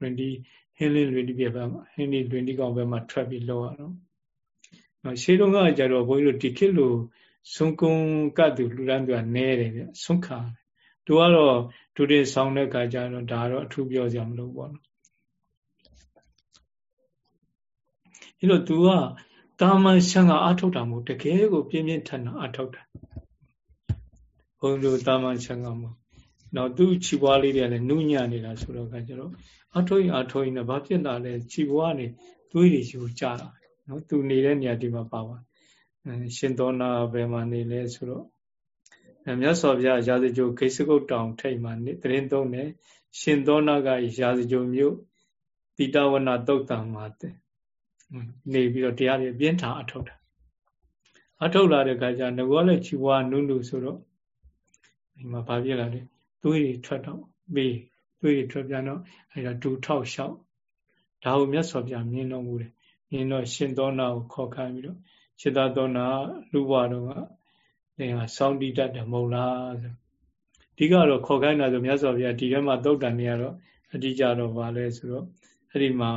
လွင်ဒီဟင်းလင်းလွင်ဒီပြပဲဟင်းလင်းလွင်ဒီကောင်ပဲမှာထွက်ပြီးလောက်ရတော့နော်ရှေးတုန်းကကြတော့ဘုန်းကြီးတို့ဒီခေတ်လိုဆွန်ကုံကတ်သူလူရန်သူကနဲတယ်ဗျဆွန်ခါသူကတော့ဒုတိယဆောင်တဲ့ခါကျတော့ဒါတော့အထူးပြောစရာမလိုဘူးပေါ့နော် အဲ့တော့ तू ကတာမန်ရှံကအထုတ်တာမဟုတ်တကယ်ကိုပြင်းပြင်းထန်ထန်အထုတ်တာဘုန်းကြီးတာမန်ရှံကမဟုတ်နောက်သူ့ခြိပွားလေးတွေကလည်းနုညံ့နေတာဆိုတော့ကကျတော့အထုတ်ရင်အထုတ်ရင်လည်းဘာဖြစ်လာလဲခြိပွားနေသွေးတွေရှိကိုကြာတာနော်သူနေတဲ့နေရာဒီမှာပါပါရှင်သောနာဘယ်မှာနေလဲဆိုတော့မြတ်စွာဘုရားရာဇကြိုဂိစကုတ်တောင်ထိပ်မှာနေတရင်သုံးတယ်ရှင်သောနာကရာဇကြိုမြို့တိတဝနာတုတ်တံမှာ နေပြီးတော့တရားတွေပြင်းထန်အထုတ်တာအထုတ်လာတဲ့အခါကျငကောလည်းချီဝါနုနုဆိုတော့ဒီမှာဘာဖြစ်လာလဲသွေးတွေထွက်တော့ပြီးသွေးတွေထွက်ပြန်တော့အဲဒါဒူထောက်လျှောက်ဒါကိုမြတ်စွာဘုရားမြင်တော်မူတယ်မြင်တော့ရှင်သောနာကိုခေါ်ခိုင်းပြီးတော့ရှင်သာသောနာလူဘွားတော်ကသင်ဟာစောင်းတိတတ်တယ်မဟုတ်လားဆိုဒီကတော့ခေါ်ခိုင်းတာဆိုမြတ်စွာဘုရားဒီထဲမှာသုတ်တန်နေရတော့အတိကြတော့ဗာလဲဆိုတော့အဲ့ဒီမှာ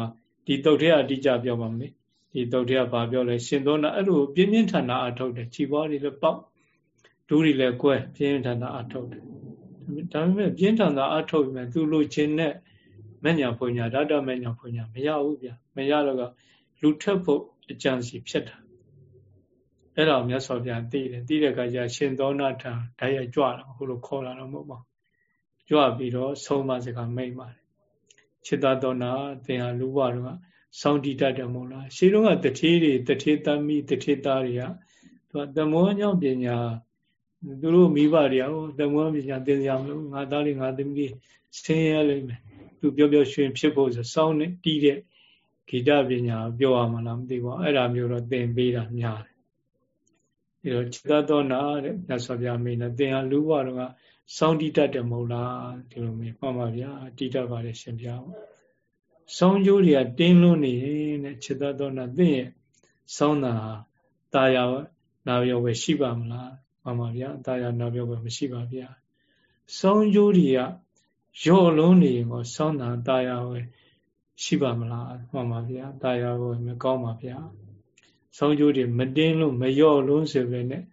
ဒီတုတ်ထဲအတိကြပြောပါမလဲဒီတုတ်ထဲကဘာပြောလဲရှင်သောနာအဲ့လိုပြင်းပြင်းထန်ထန်အထုတ်တယ်ခြေပွားတွေလည်းပေါက်ဒူးတွေလည်းကွဲပြင်းထန်ထန်အထုတ်တယ်ဒါပေမဲ့ပြင်းထန်တာအထုတ်ပြီမဲ့သူလိုချင်တဲ့မညာဖွညာဓာတမညာဖွညာမရဘူးဗျမရတော့ကလူထက်ဖို့အကြံစီဖြစ်တာအဲ့ဒါမြတ်စွာဘုရားသိတယ်သိတဲ့အခါကျရှင်သောနာထံဓာတ်ရကြွတာဟိုလိုခေါ်လာတော့မဟုတ်ပါကြွပြီးတော့ဆုံးမစကားမိတ်ပါတယ် ခြေသားတော်နာသင်ဟာလူဘတို့ကစောင့်တည်တတ်တယ်မို့လားရှေးတုန်းကတထေးတွေတထေးသမီးတထေးသားတွေကသူကသမောညောင်းပညာသူတို့မိဘတွေကဟိုသမောပညာသင်ကြမလို့ငါသားလေးငါသမီးလေးဆင်းရဲလိမ့်မယ်သူပြောပြောရွှင်ဖြစ်ဖို့ဆိုစောင့်နေတည်တဲ့ဂီတပညာပြောရမှာလားမသိပါဘူးအဲ့ဒါမျိုးတော့သင်ပေးတာများတယ်ဒီတော့ခြေသားတော်နာတဲ့မြတ်စွာဘုရားမိန့်တယ်သင်ဟာလူဘတို့က စောင်းတိတတ်တယ်မဟုတ်လားဒီလိုမျိုးမှန်ပါဗျာတိတတ်ပါတယ်ရှင်ဗျာစောင်းကျိုးတွေကတင်းလွန်းနေတဲ့ခြေသက်တော်နာသင်ရဲ့စောင်းတာတာယာနာပြောပဲရှိပါမလားမှန်ပါဗျာတာယာနာပြောပဲမရှိပါဗျာစောင်းကျိုးတွေကရော့လုံးနေရင်စောင်းတာတာယာပဲရှိပါမလားမှန်ပါဗျာတာယာပဲမကောင်းပါဗျာစောင်းကျိုးတွေမတင်းလို့မရော့လုံးဆိုပဲနဲ့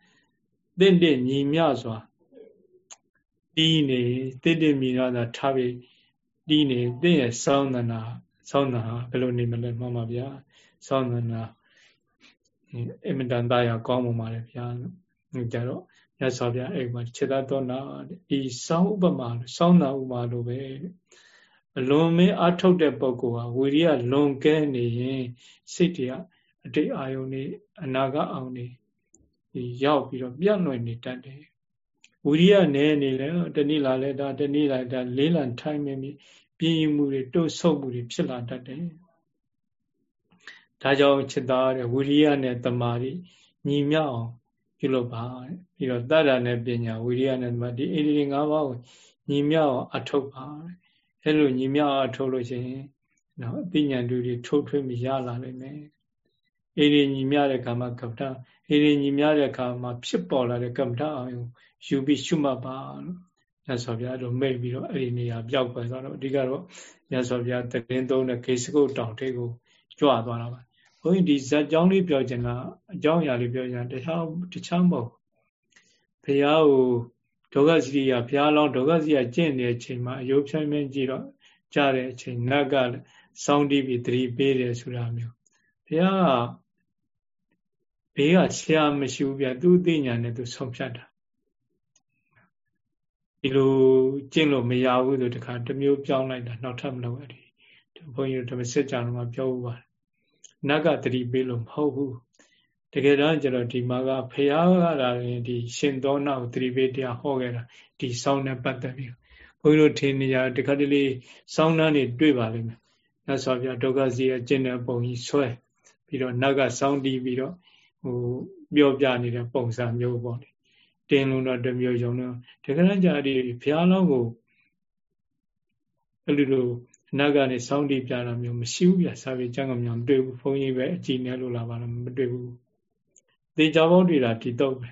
တင့်တင့်ညီမြစွာ တီးနေတိတိမိရတာထားပြီးတီးနေတင့်ရဲ့စောင်းနာစောင်းနာဘယ်လိုနေမလဲမှန်ပါဗျာစောင်းနာအင်မတန်သားရကောင်းပါပါလေဗျာကြတော့မြတ်စွာဘုရားအဲ့မှာခြေသားတော်နာဒီစောင်းဥပမာစောင်းနာဥပမာလိုပဲအလွန်မင်းအထုတ်တဲ့ပုဂ္ဂိုလ်ဟာဝီရိယလွန်ကဲနေရင်စိတ်တွေကအတိတ်အာယုန်နေအနာဂတ်အောင်နေရောက်ပြီးတော့ပြန့်လွင်နေတတ်တယ် ဝိရိယနဲ့နေလဲတနည်းလာလဲဒါတနည်းလာဒါလေးလံထိုင်မပြီးပြင်းမှုတွေတုတ်ဆုပ်မှုတွေဖြစ်လာတတ်တယ်ဒါကြောင့်จิตသားတဲ့ဝိရိယနဲ့တမာတိညီမြောက်အောင်ပြုလုပ်ပါပြီးတော့တတ္တာနဲ့ပညာဝိရိယနဲ့တမာတိအဲ့ဒီ၅ပါးကိုညီမြောက်အောင်အထုတ်ပါအဲ့လိုညီမြောက်အထုတ်လို့ရှိရင်နော်အပညာတူတွေထုတ်ထွေးမရလာနိုင်မယ်အဲ့ဒီညီမြတဲ့ခါမှာကပ္ပတ အဲ့ဒီညီမြတဲ့ခါမှာဖြစ်ပေါ်လာတဲ့ကပ္ပတအောင်ယူပြီးရှုမှတ်ပါလို့မြတ်စွာဘုရားတို့မိတ်ပြီးတော့အဲ့ဒီနေရာပြောက်ွယ်သွားတော့အဓိကတော့မြတ်စွာဘုရားတရင်သုံးတဲ့ခေစကုတ်တောင်ထိပ်ကိုကြွသွားတာပါဘုန်းကြီးဒီဇက်ကြောင်းလေးပြောချင်တာအကြောင်းအရာလေးပြောချင်တာတခြားတခြားမဟုတ်ဘုရားကိုဒေါဂစီရိယဘုရားလောင်းဒေါဂစီရိယကျင့်နေတဲ့အချိန်မှာအယုဖြိုင်းမင်းကြည့်တော့ကြားတဲ့အချိန်နတ်ကစောင်းတီးပြီးသတိပေးတယ်ဆိုတာမျိုးဘုရားက ဘေးကဆရာမရှိဘူးဗျသူ့သိညာနဲ့သူဆုံးဖြတ်တာဒီလိုကျင့်လို့မရဘူးဆိုတခါတမျိုးပြောင်းလိုက်တာနောက်ထပ်မလုပ်ရဘူးဘုန်းကြီးတို့ဓမ္မစစ်ကြံမှာပြောဥပါတယ်နတ်ကသတိပေးလို့မဟုတ်ဘူးတကယ်တော့ကျတော့ဒီမှာကဖះကလာရင်ဒီရှင်သောနာကိုသတိပေးတရားဟောခဲ့တာဒီစောင်းနဲ့ပတ်သက်ပြီးဘုန်းကြီးတို့ထင်နေကြတခါတလေစောင်းနှန်းနေတွေ့ပါလိမ့်မယ်။မြတ်စွာဘုရားဒုက္ခစီရဲ့ကျင့်တဲ့ပုံကြီးဆွဲပြီးတော့နတ်ကစောင်းတီးပြီးတော့ ဟိုပြောပြနေတဲ့ပုံစံမျိုးပေါ့လေ။တင်းလုံးတော့တမျိုးယုံတော့တကယ်တော့ကြာဒီဘုရားလောင်းကိုအဲ့လိုနတ်ကနေစောင်းတီးပြတာမျိုးမရှိဘူးဗျာစာပေကျမ်းကများမတွေ့ဘူးဘုန်းကြီးပဲအကြည့်နဲ့လို့လာပါတော့မတွေ့ဘူး။သေချာပေါက်တွေ့တာဒီတော့ပဲ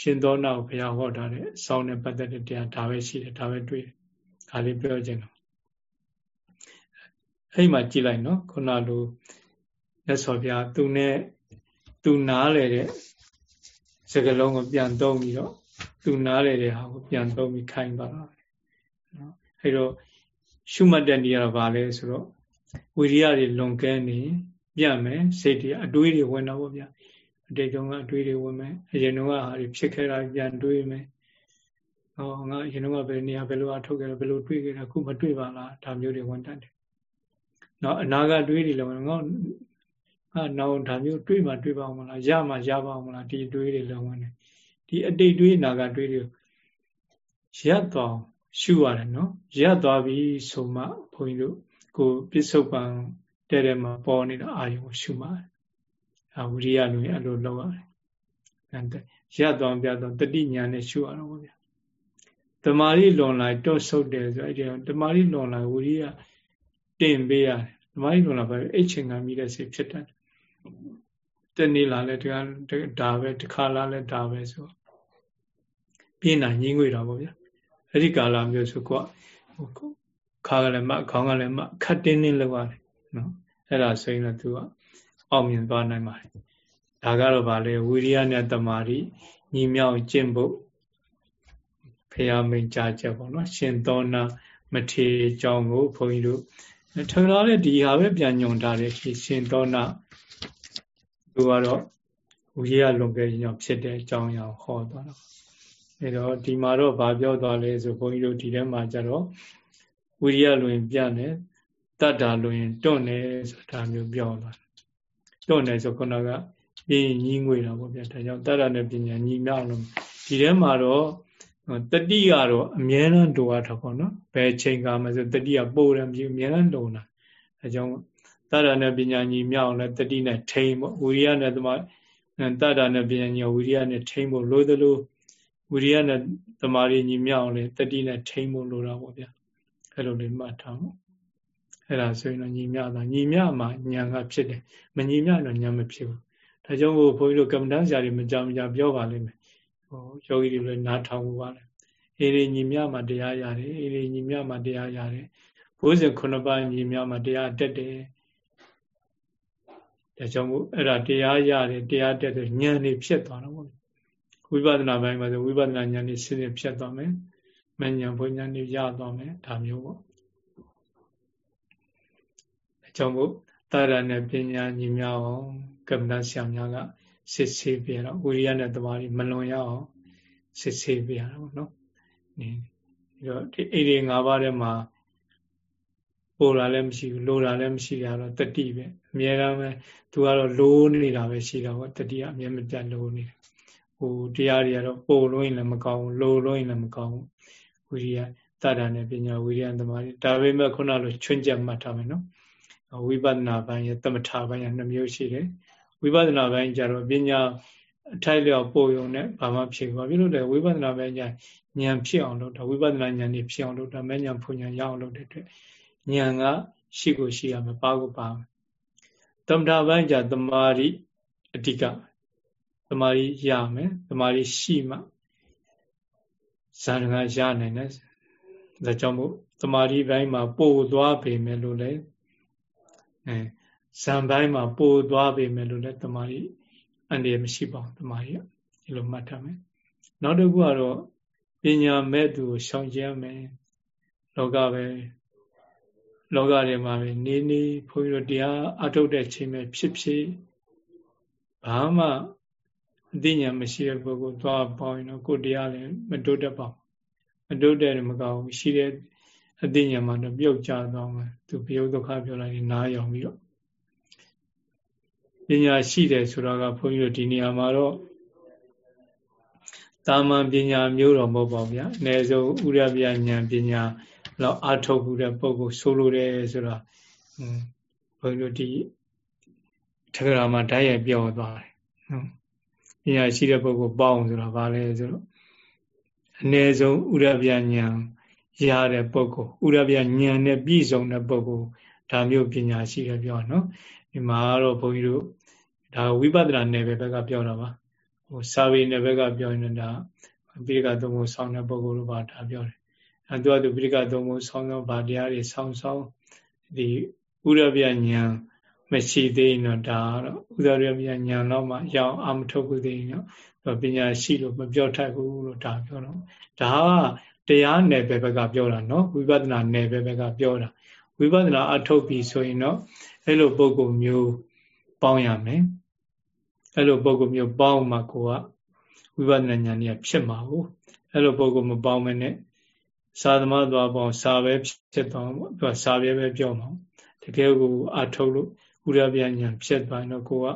ရှင်သောနာကိုဘုရားဟောထားတဲ့စောင်းနဲ့ပတ်သက်တဲ့တရားဒါပဲရှိတယ်ဒါပဲတွေ့တယ်။ဒါလေးပြောခြင်းတော့အဲ့မှာကြည်လိုက်နော်ခုနလိုမြတ်စွာဘုရားသူနဲ့ သူနားလေတဲ့စကလုံးကိုပြန်သုံးပြီးတော့သူနားလေတဲ့ဟာကိုပြန်သုံးပြီးခိုင်းပါတာနော်အဲ့တော့ရှုမှတ်တဲ့နေရာကဘာလဲဆိုတော့ဝိရိယတွေလွန်ကဲနေပြတ်မယ်စိတ်တွေအတွေးတွေဝင်တော့ဗျာအတိတ်တုန်းကအတွေးတွေဝင်မယ်အရင်တုန်းကဟာတွေဖြစ်ခဲ့တာပြန်တွေးမယ်ဟောငါအရင်တုန်းကဘယ်နေရာဘယ်လိုအထုတ်ခဲ့လဲဘယ်လိုတွေးခဲ့လဲအခုမတွေးပါလားဒါမျိုးတွေဝင်တတ်တယ်နော်အနာဂတ်တွေးတွေလည်းငေါ ဟာနောက်ဒါမျိုးတွေးမှတွေးပါအောင်မလားရမှရပါအောင်မလားဒီတွေးတွေလည်းဝင်တယ်ဒီအတိတ်တွေးအနာဂတ်တွေးတွေရပ်သွားရှုရတယ်နော်ရပ်သွားပြီဆိုမှဘုန်းကြီးတို့ကိုပြစ္ဆုတ်ပံတဲ့တဲ့မှာပေါ်နေတာအာယုကိုရှုမှအာဝိရိယလူရင်အဲ့လိုလုပ်ရတယ်ရပ်သွားပြတော့တတိညာနဲ့ရှုရတော့ဗျာတမာရီလွန်လိုက်တွတ်ဆုတ်တယ်ဆိုအဲ့ဒီတမာရီလွန်လိုက်ဝိရိယတင်ပေးရတယ်ဓမ္မကြီးလွန်လာပဲအိတ်ချင်ခံမိတဲ့စိတ်ဖြစ်တတ်တယ် တနေ့လာလဲတရားဒါပဲတစ်ခါလာလဲဒါပဲဆိုပြင်းတာညင်းငွေတာပေါ့ဗျာအဲ့ဒီကာလမျိုးဆိုကွာခါကလည်းမခေါင်းကလည်းမခတ်တင်းတင်းလောက်ရတယ်နော်အဲ့ဒါဆိုရင်တော့သူကအောင်မြင်သွားနိုင်ပါတယ်ဒါကတော့ဗာလေဝိရိယနဲ့တမာတိညီမြောက်ကျင့်ဖို့ဖရာမိန်ကြားချက်ပေါ့နော်ရှင်သောနာမထေအကြောင်းကိုဘုန်းကြီးတို့ထံတော်လည်းဒီဟာပဲပြန်ညွန်ထားတယ်ရှင်သောနာ သူကတော့ဝိရိယလွန်ကဲခြင်းကြောင့်ဖြစ်တဲ့အကြောင်းအရာဟောသွားတော့အဲတော့ဒီမှာတော့ဗာပြောသွားလဲဆိုဘုန်းကြီးတို့ဒီထဲမှာကျတော့ဝိရိယလွင်ပြတယ်တတ္တာလွင်တွန့်တယ်ဆိုတာမျိုးပြောသွားတယ်တွန့်တယ်ဆိုခုနကပြင်းညီးငွေတာပေါ့ဗျာဒါကြောင့်တတ္တာနဲ့ပညာညီမြောက်လို့ဒီထဲမှာတော့တတိကတော့အမြဲတမ်းလိုအပ်တာပေါ့နော်ဘယ်ချိန်ကမှဆိုတတိကပိုတယ်မြည်အမြဲတမ်းလိုတာအဲကြောင့် တတ္တနဲ့ပညာညီမြောက်လဲတတိနဲ့ထိမ့်ပေါ့ဝိရိယနဲ့သမတတ္တနဲ့ပညာညီဝိရိယနဲ့ထိမ့်ဖို့လိုသလိုဝိရိယနဲ့သမာဓိညီမြောက်လဲတတိနဲ့ထိမ့်ဖို့လိုတာပေါ့ဗျာအဲလိုလေးမှတ်ထားဖို့အဲ့ဒါဆိုရင်တော့ညီမြတာညီမြမှာညာကဖြစ်တယ်မညီမြတော့ညာမဖြစ်ဘူးဒါကြောင့်ဘုန်းကြီးတို့ကမ္မဋ္ဌာန်းဆရာတွေမကြောင်ကြပြောပါလိမ့်မယ်ဟိုယောဂီတွေလည်းနားထောင်မှုပါလေအေရိညီမြမှာတရားရတယ်အေရိညီမြမှာတရားရတယ်ဘုဇင်ခုနှစ်ပါးညီမြမှာတရားတက်တယ် ဒါကြောင့်မို့အဲ့ဒါတရားရတယ်တရားတက်တယ်ဉာဏ်နေဖြစ်သွားတော့ပေါ့ဝိပဿနာပိုင်းမှာဆိုဝိပဿနာဉာဏ်နေစဉ်စဉ်ဖြစ်သွားမယ်မဉဏ်ဘုံဉာဏ်နေရသွားမယ်ဒါမျိုးပေါ့အကြောင်းမို့တာရနဲ့ပညာညီမြအောင်ကမ္မဋ္ဌာန်းဆရာများကစစ်ဆေးပြတော့ဝိရိယနဲ့တမာရီမလွန်ရအောင်စစ်ဆေးပြရတာပေါ့နော်နေပြီးတော့ဒီအိဒီ၅ပါးထဲမှာ ပိုတာလည်းမရှိဘူးလိုတာလည်းမရှိတာတော့တတိပဲအများအားပဲသူကတော့လိုးနေတာပဲရှိတာပေါ့တတိကအမြဲမပြတ်လိုးနေတယ်ဟိုတရားတွေကတော့ပို့လို့ရင်လည်းမကောင်းဘူးလိုလို့ရင်လည်းမကောင်းဘူးဝိရိယတတ္တနဲ့ပညာဝိရိယသမာဓိဒါပေမဲ့ခုနလိုချွင်းချက်မှတ်ထားမယ်နော်ဝိပဿနာပိုင်းရဲ့သမထပိုင်းရဲ့နှမျိုးရှိတယ်ဝိပဿနာပိုင်းကျတော့ပညာအထိုက်လျောက်ပို့ရုံနဲ့ဘာမှဖြစ်ပါဘူးလို့တယ်ဝိပဿနာပိုင်းကျဉာဏ်ဖြစ်အောင်လုပ်တာဝိပဿနာဉာဏ်นี่ဖြစ်အောင်လုပ်တာမဲ့ဉာဏ်ဖွဉာဏ်ရအောင်လုပ်တဲ့အတွက် ဉာဏ်ကရှိကိုရှိရမယ်ပါကိုပါမယ်သမထပိုင်းကျသမာဓိအဓိကသမာဓိရမယ်သမာဓိရှိမှဇာတကရနိုင်တယ်ဒါကြောင့်မို့သမာဓိပိုင်းမှာပို့သွားပေမဲ့လို့လေအဲဇံပိုင်းမှာပို့သွားပေမဲ့လို့လေသမာဓိအန္တရာယ်မရှိပါဘူးသမာဓိကဒီလိုမှတ်ထားမယ်နောက်တစ်ခုကတော့ပညာမဲ့သူကိုရှောင်ကျဉ်မယ်လောကပဲ လောကထဲမှာပဲနေနေဘုန်းကြီးတို့တရားအထုတ်တဲ့ချိန်ပဲဖြစ်ဖြစ်ဘာမှအသိဉာဏ်မရှိတဲ့ပုဂ္ဂိုလ်သွားပေါင်းရင်တော့ကိုတရားလည်းမတိုးတက်ပါဘူးမတိုးတက်တယ်မကောင်းဘူးရှိတဲ့အသိဉာဏ်မှတော့ပြုတ်ကျသွားမှာသူဘယုဒုက္ခပြောလိုက်ရင်နားရောင်ပြီးတော့ပညာရှိတယ်ဆိုတာကဘုန်းကြီးတို့ဒီနေရာမှာတော့တာမန်ပညာမျိုးတော့မဟုတ်ပါဘူးဗျာအနည်းဆုံးဥရပြဉာဏ်ပညာ တော့အာထုတ်မှုတဲ့ပုံကိုဆိုလိုတယ်ဆိုတာဘုန်းကြီးတို့ဒီထက္ကရာမှာဓာတ်ရိုက်ပြောသွားတယ်နော်ပညာရှိတဲ့ပုဂ္ဂိုလ်ပေါအောင်ဆိုတာဘာလဲဆိုတော့အ ਨੇ ဆုံးဥရပြဉာဏ်ရတဲ့ပုဂ္ဂိုလ်ဥရပြဉာဏ်နဲ့ပြည့်စုံတဲ့ပုဂ္ဂိုလ်ဒါမျိုးပညာရှိတယ်ပြောနော်ဒီမှာတော့ဘုန်းကြီးတို့ဒါဝိပဿနာနယ်ဘက်ကပြောတာပါဟိုစာဝေနယ်ဘက်ကပြောရင်ဒါပိဋကသုံးဖို့ဆောင်းတဲ့ပုဂ္ဂိုလ်တို့ပါဒါပြောတယ် အဲသူကသူပိဋကသုံးဖို့ဆောင်းသောဗာတရားတွေဆောင်းဆောင်းဒီဥရပြဉာဏ်မရှိသေးရင်တော့ဒါကတော့ဥရပြဉာဏ်တော့မှရအောင်အမထုတ်ဘူးသေးရင်တော့ပညာရှိလို့မပြောထက်ဘူးလို့ဒါပြောတော့ဒါကတရားနယ်ဘက်ကပြောတာနော်ဝိပဿနာနယ်ဘက်ကပြောတာဝိပဿနာအထုတ်ပြီဆိုရင်တော့အဲ့လိုပုံကုမျိုးပေါင်းရမယ်အဲ့လိုပုံကုမျိုးပေါင်းမှကိုကဝိပဿနာဉာဏ်ကြီးဖြစ်မှာကိုအဲ့လိုပုံကုမပေါင်းမနဲ့ စာသမားသွားပေါင်းစာပဲဖြစ်သွားပေါ့သူကစာပဲပဲပြောမှာတကယ်ကိုအထုတ်လို့ဥရပြဉာဏ်ဖြစ်သွားရင်တော့ကိုက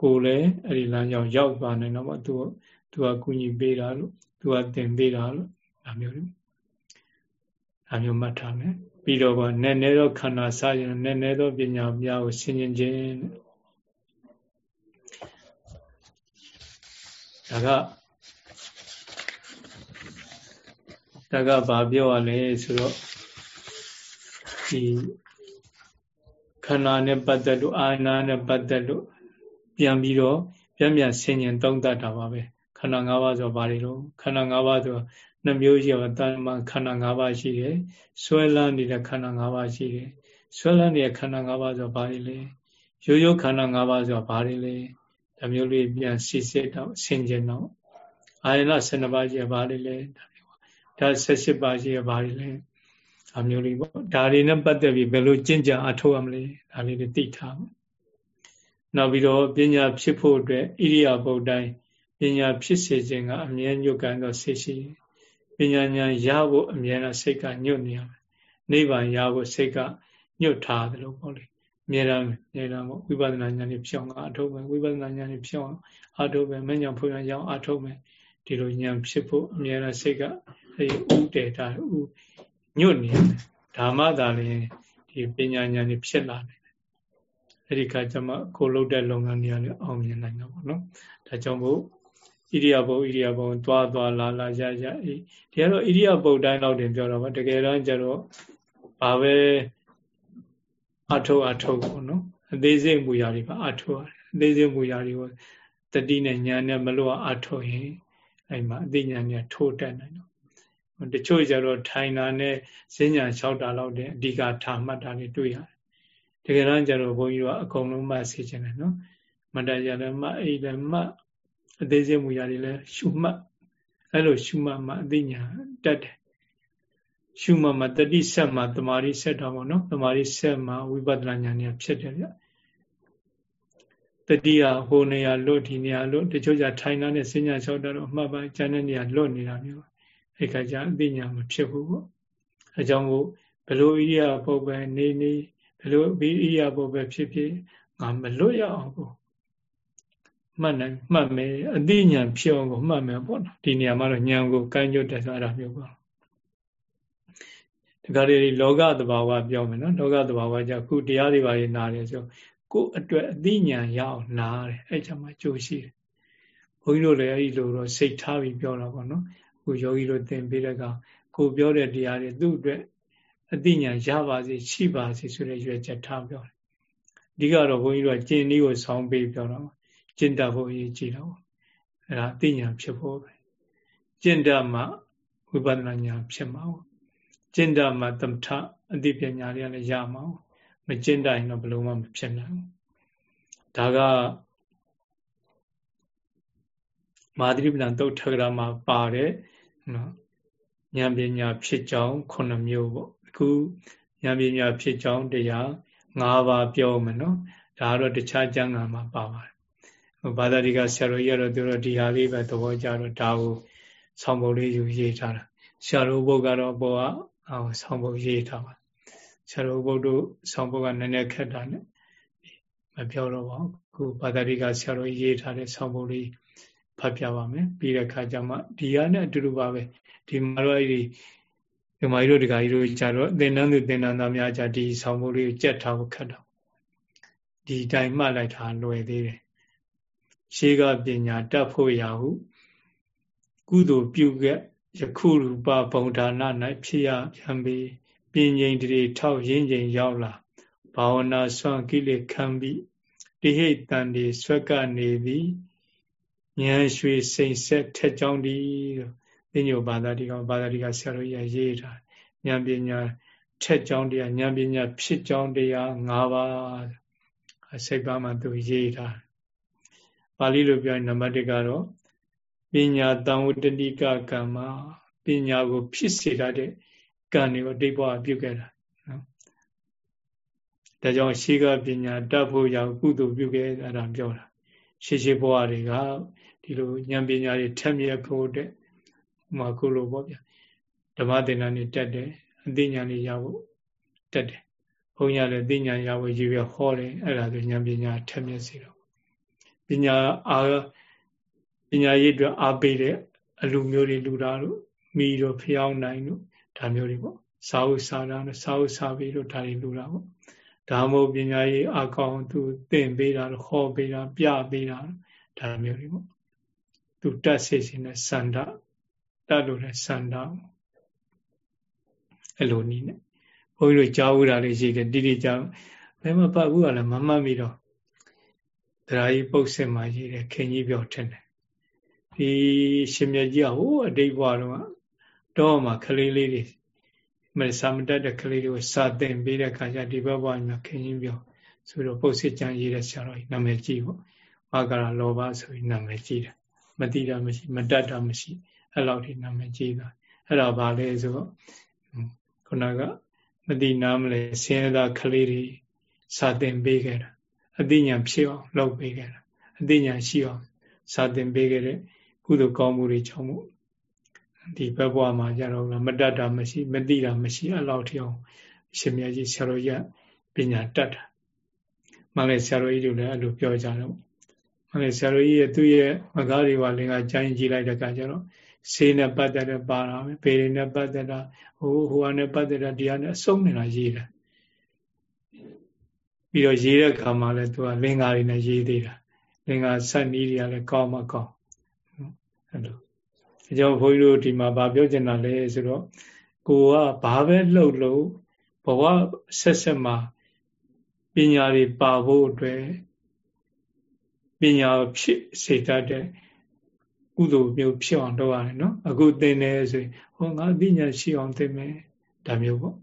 ကိုလည်းအဲ့ဒီလမ်းကြောင်းရောက်သွားနိုင်တော့ပေါ့သူကသူကကူညီပေးတာလို့သူကသင်ပေးတာလို့ဒါမျိုးတွေဒါမျိုးမှတ်ထားမယ်ပြီးတော့ကနည်းနည်းသောခန္ဓာစရင်နည်းနည်းသောပညာပြားကိုဆင်ခြင်ခြင်းဒါက ဒါကဘာပြောရလဲဆိုတော့ဒီခန္ဓာနဲ့ပတ်သက်လို့အာနာနဲ့ပတ်သက်လို့ပြန်ပြီးတော့ပြန်ပြန်ဆင်ញင်သုံးတတ်တာပါပဲခန္ဓာ၅ပါးဆိုဘာတွေလို့ခန္ဓာ၅ပါးဆိုနှမျိုးရှိတော့တာမန်ခန္ဓာ၅ပါးရှိတယ်ဆွဲလန်းနေတဲ့ခန္ဓာ၅ပါးရှိတယ်ဆွဲလန်းနေတဲ့ခန္ဓာ၅ပါးဆိုဘာတွေလဲရိုးရိုးခန္ဓာ၅ပါးဆိုဘာတွေလဲဒါမျိုးလေးပြန်စစ်စစ်တော့ဆင်ခြင်တော့အာယနာ12ပါးရှိဘာတွေလဲဒါ 18ပါးရှိဘာတွေလဲဒါမျိုးလေးပေါ့ဒါတွေနဲ့ပတ်သက်ပြီးဘယ်လိုကျင့်ကြံအထောက်အမလဲဒါလေးတွေသိထားပါနောက်ပြီးတော့ပညာဖြစ်ဖို့အတွက်ဣရိယာပုတ်တိုင်းပညာဖြစ်စေခြင်းကအမြဲညွတ်ကန်သောစိတ်ရှိပညာဉာဏ်ရဖို့အမြဲတမ်းစိတ်ကညွတ်နေရမယ်နိဗ္ဗာန်ရဖို့စိတ်ကညွတ်ထားတယ်လို့ပေါ့လေအမြဲတမ်းအမြဲတမ်းပေါ့ဝိပဿနာဉာဏ်နဲ့ဖြောင်းအထုတ်မယ်ဝိပဿနာဉာဏ်နဲ့ဖြောင်းအထုတ်မယ်မဉဏ်ဖွင့်ရအောင်အထုတ်မယ်ဒီလိုဉာဏ်ဖြစ်ဖို့အမြဲတမ်းစိတ်က အဲဥတည်တာဥညွတ်နေတယ်ဓမ္မသာလျင်ဒီပညာဉာဏ်နဲ့ဖြစ်လာတယ်အဲ့ဒီခါကျမှကိုလုပ်တဲ့လုပ်ငန်းတွေကလည်းအောင်မြင်နိုင်တော့ဗောနော်ဒါကြောင့်မို့ဣရိယာပုဣရိယာပုသွားသွားလာလာရရအေးဒီကတော့ဣရိယာပုတိုင်းတော့တင်ပြောတော့ဗောတကယ်တမ်းကျတော့ဘာပဲအထုအထုပေါ့နော်အသေးစိတ်မူရာတွေပါအထုရတယ်အသေးစိတ်မူရာတွေကိုတတိနဲ့ညာနဲ့မလို့အထုရင်အဲ့မှာအသိဉာဏ်နဲ့ထိုးတက်နိုင်တော့ တချို့ကျတော့ထိုင်တာနဲ့စဉ္ညာလျှောက်တာလောက်တဲ့အဓိကထားမှတ်တာတွေတွေ့ရတယ်တကယ်တမ်းကျတော့ဘုန်းကြီးတို့ကအကုန်လုံးမှတ်စေချင်တယ်နော်မတရလည်းမှတ်အိလည်းမှတ်အသေးစိတ်မူရာတွေလည်းရှုမှတ်အဲ့လိုရှုမှတ်မှအသိဉာဏ်တက်တယ်ရှုမှတ်မှတတိဆက်မှတမာရီဆက်တော့ပေါ့နော်တမာရီဆက်မှဝိပဿနာဉာဏ်ဉာဏ်ဖြစ်တယ်ဗျတတိယဟိုနေရာလွတ်ဒီနေရာလွတ်တချို့ကြထိုင်တာနဲ့စဉ္ညာလျှောက်တာတော့အမှတ်ပိုင်းကျန်တဲ့နေရာလွတ်နေတာမျိုး အဲ့ခါကျအသိဉာဏ်မဖြစ်ဘူးပေါ့အကြောင်းကိုဘလို့ဣရိယာပုတ်ပဲနေနေဘလို့ဘီဣရိယာပုတ်ပဲဖြစ်ဖြစ်ငါမလွတ်ရအောင်ကိုမှတ်နိုင်မှတ်မယ်အသိဉာဏ်ဖြစ်အောင်ကိုမှတ်မယ်ပေါ့နော်ဒီနေရာမှာတော့ဉာဏ်ကိုကမ်းကြွတယ်ဆိုအဲ့ဒါမျိုးပေါ့ဒီကလေးလောကသဘာဝပြောမယ်နော်လောကသဘာဝကြခုတရားတွေပါရနာတယ်ဆိုကိုယ်အတွက်အသိဉာဏ်ရအောင်နားတယ်အဲ့ချက်မှာကြိုးရှိတယ်ဘုန်းကြီးတို့လည်းအဲ့ဒီလိုတော့စိတ်ထားပြီးပြောတာပေါ့နော် ခုယောဂီတို့သင်ပေးတဲ့ကကိုပြောတဲ့တရားတွေသူ့အတွက်အသိဉာဏ်ရပါစေရှိပါစေဆိုတဲ့ရွယ်ချက်ထားပြောတယ်အဓိကတော့ဘုန်းကြီးတို့ကကျင့်နည်းကိုဆောင်းပေးပြောတာကျင့်တတ်ဖို့အရေးကြီးတော့အဲ့ဒါအသိဉာဏ်ဖြစ်ဖို့ပဲကျင့်တတ်မှဝိပဿနာဉာဏ်ဖြစ်မှာကျင့်တတ်မှသမထအသိပညာတွေကလည်းရမှာမကျင့်တတ်ရင်တော့ဘယ်လိုမှမဖြစ်နိုင်ဘူးဒါကမာသရိပဏသုတ်ထကရာမှာပါတယ် နော်ဉာဏ်ပညာဖြစ်ကြောင်းခုနှစ်မျိုးပေါ့အခုဉာဏ်ပညာဖြစ်ကြောင်းတရား၅ပါးပြောမယ်နော်ဒါကတော့တခြားကျမ်းဂန်မှာပါပါတယ်ဘာသာဒီကဆရာတော်ကြီးကတော့သူတို့ဒီဟာလေးပဲသဘောကျတော့ဒါကိုဆောင်းပုံလေးယူရေးထားတာဆရာတော်ဘုတ်ကတော့ဘောကအော်ဆောင်းပုံရေးထားပါဆရာတော်ဘုတ်တို့ဆောင်းပုံကနည်းနည်းခက်တာနဲ့မပြောတော့ပါဘူးခုဘာသာဒီကဆရာတော်ရေးထားတဲ့ဆောင်းပုံလေး ဖတ်ပြပါမယ်ပြီးတဲ့အခါကျမှဒီဟာနဲ့အတူတူပါပဲဒီမှာတော့အဲ့ဒီဒီမကြီးတို့ဒီကကြီးတို့ကြတော့သင်္นานသူသင်္นานသားများကြဒီဆောင်းပုံလေးကိုကြက်ထားဖို့ခက်တော့ဒီတိုင်းမှတ်လိုက်တာလွယ်သေးတယ်ရှေးကပညာတတ်ဖို့ရာဟုကုသိုလ်ပြုခဲ့ယခုရူပဘုံဒါန၌ဖြစ်ရပြန်ပြီးပင်ငိန်တည်းထောက်ရင်းချိန်ရောက်လာဘာဝနာဆွမ်းကိလေခံပြီးတိဟိတန်ဒီဆွက်ကနေသည် ဉာဏ်ရွှေစိန်ဆက်ထက်ကြောင်းဒီလို့သင်ညိုဘာသာတိကဘာသာတိကဆရာတော်ကြီးရေးထားဉာဏ်ပညာထက်ကြောင်းတရားဉာဏ်ပညာဖြစ်ကြောင်းတရား၅ပါးစိတ်ပါမှသူရေးထားပါဠိလိုပြောရင်နံပါတ်1ကတော့ပညာတံဝတ္တိကကမ္မပညာကိုဖြစ်စေတတ်တဲ့ကံတွေကိုတိတ်ဘဝပြုခဲ့တာနော်ဒါကြောင့်ရှေးကပညာတတ်ဖို့ရောက်ကုသိုလ်ပြုခဲ့တာပြောတာရှေးရှေးဘဝတွေက ဒီလိုဉာဏ်ပညာတွေထက်မြက်ဖို့တဲ့ဥမာခုလိုပေါ့ဗျာဓမ္မသင်္ဍာနေတက်တယ်အသိဉာဏ်လေးရဖို့တက်တယ်ဘုံရလည်းသိဉာဏ်ရဖို့ရည်ရွယ်ဟောတယ်အဲ့ဒါဆိုဉာဏ်ပညာထက်မြက်စေတော့ပညာအာပညာရေးအတွက်အားပေးတဲ့အလူမျိုးတွေလူသားတို့မိတို့ဖျောင်းနိုင်တို့ဒါမျိုးတွေပေါ့စာဥစာတာနဲ့စာဥစာပြီးတို့ဒါတွေလူတာပေါ့ဒါမို့ပညာရေးအကောင်သူသင်ပေးတာဟောပေးတာပြပေးတာဒါမျိုးတွေပေါ့ သူတတ်စေခြင်းနဲ့စန္ဒတတ်လို့လည်းစန္ဒအဲ့လိုနည်းနဲ့ဘုန်းကြီးတို့ကြားဦးတာလေးရှိတယ်တိတိကျဘယ်မှာပတ်ဘူးကလည်းမမှတ်မိတော့တရားကြီးပုတ်စင်မှာရေးတယ်ခင်ကြီးပြောထင်တယ်ဒီရှင်မြတ်ကြီးကဟိုအတိတ်ဘဝတော့တော့မှကလေးလေးတွေမစာမတတ်တဲ့ကလေးတွေကိုစာသင်ပေးတဲ့ခါကျဒီဘက်ဘဝမှာခင်ကြီးပြောဆိုတော့ပုတ်စစ်ကြံရေးတဲ့ဆရာတော်ကြီးနာမည်ကြီးပေါ့မာကရာလောဘဆိုပြီးနာမည်ကြီးတယ် မတိတာမရှိမတတ်တာမရှိအဲ့လောက်ထိနာမည်ကြီးတာအဲ့ဒါဘာလဲဆိုတော့ခုနကမတိနာမလဲဆင်းရဲသားကလေးတွေစာသင်ပေးခဲ့တာအသိဉာဏ်ဖြစ်အောင်လုပ်ပေးခဲ့တာအသိဉာဏ်ရှိအောင်စာသင်ပေးခဲ့တဲ့ကုသိုလ်ကောင်းမှုတွေကြောင့်မို့ဒီဘက်ဘဝမှာကြတော့မတတ်တာမရှိ မသိတာမရှိအဲ့လောက်ထိအောင်ရှင်မြတ်ကြီးဆရာတော်ကြီးပညာတတ်တာမှလည်းဆရာတော်ကြီးတို့လည်းအဲ့လိုပြောကြတော့ မှလည်းဆရာတော်ကြီးရဲ့သူ့ရဲ့မကားတွေကလင်ကကြိုင်းကြည့်လိုက်တဲ့အခါကျတော့ဆေးနဲ့ပတ်သက်တဲ့ပါတာပဲပေတွေနဲ့ပတ်သက်တာဟိုဟိုဟာနဲ့ပတ်သက်တာဒီဟာနဲ့အစုံနေတာရေးတယ်ပြီးတော့ရေးတဲ့ခါမှာလည်းသူကလင်္ကာတွေနဲ့ရေးသေးတာလင်္ကာဆက်နီးတွေကလည်းကောင်းမကောင်းအဲ့လိုအကြောင်းဘုန်းကြီးတို့ဒီမှာဗာပြောချင်တာလဲဆိုတော့ကိုကဘာပဲလှုပ်လို့ဘဝဆက်ဆက်မှာပညာတွေပါဖို့အတွက် ပညာဖြစ်စေတတ်တဲ့ကုသိုလ်မျိုးဖြစ်အောင်လုပ်ရတယ်နော်အခုသင်တယ်ဆိုရင်ဟောငါအသိဉာဏ်ရှိအောင်သင်မယ်ဒါမျိုးပေါ့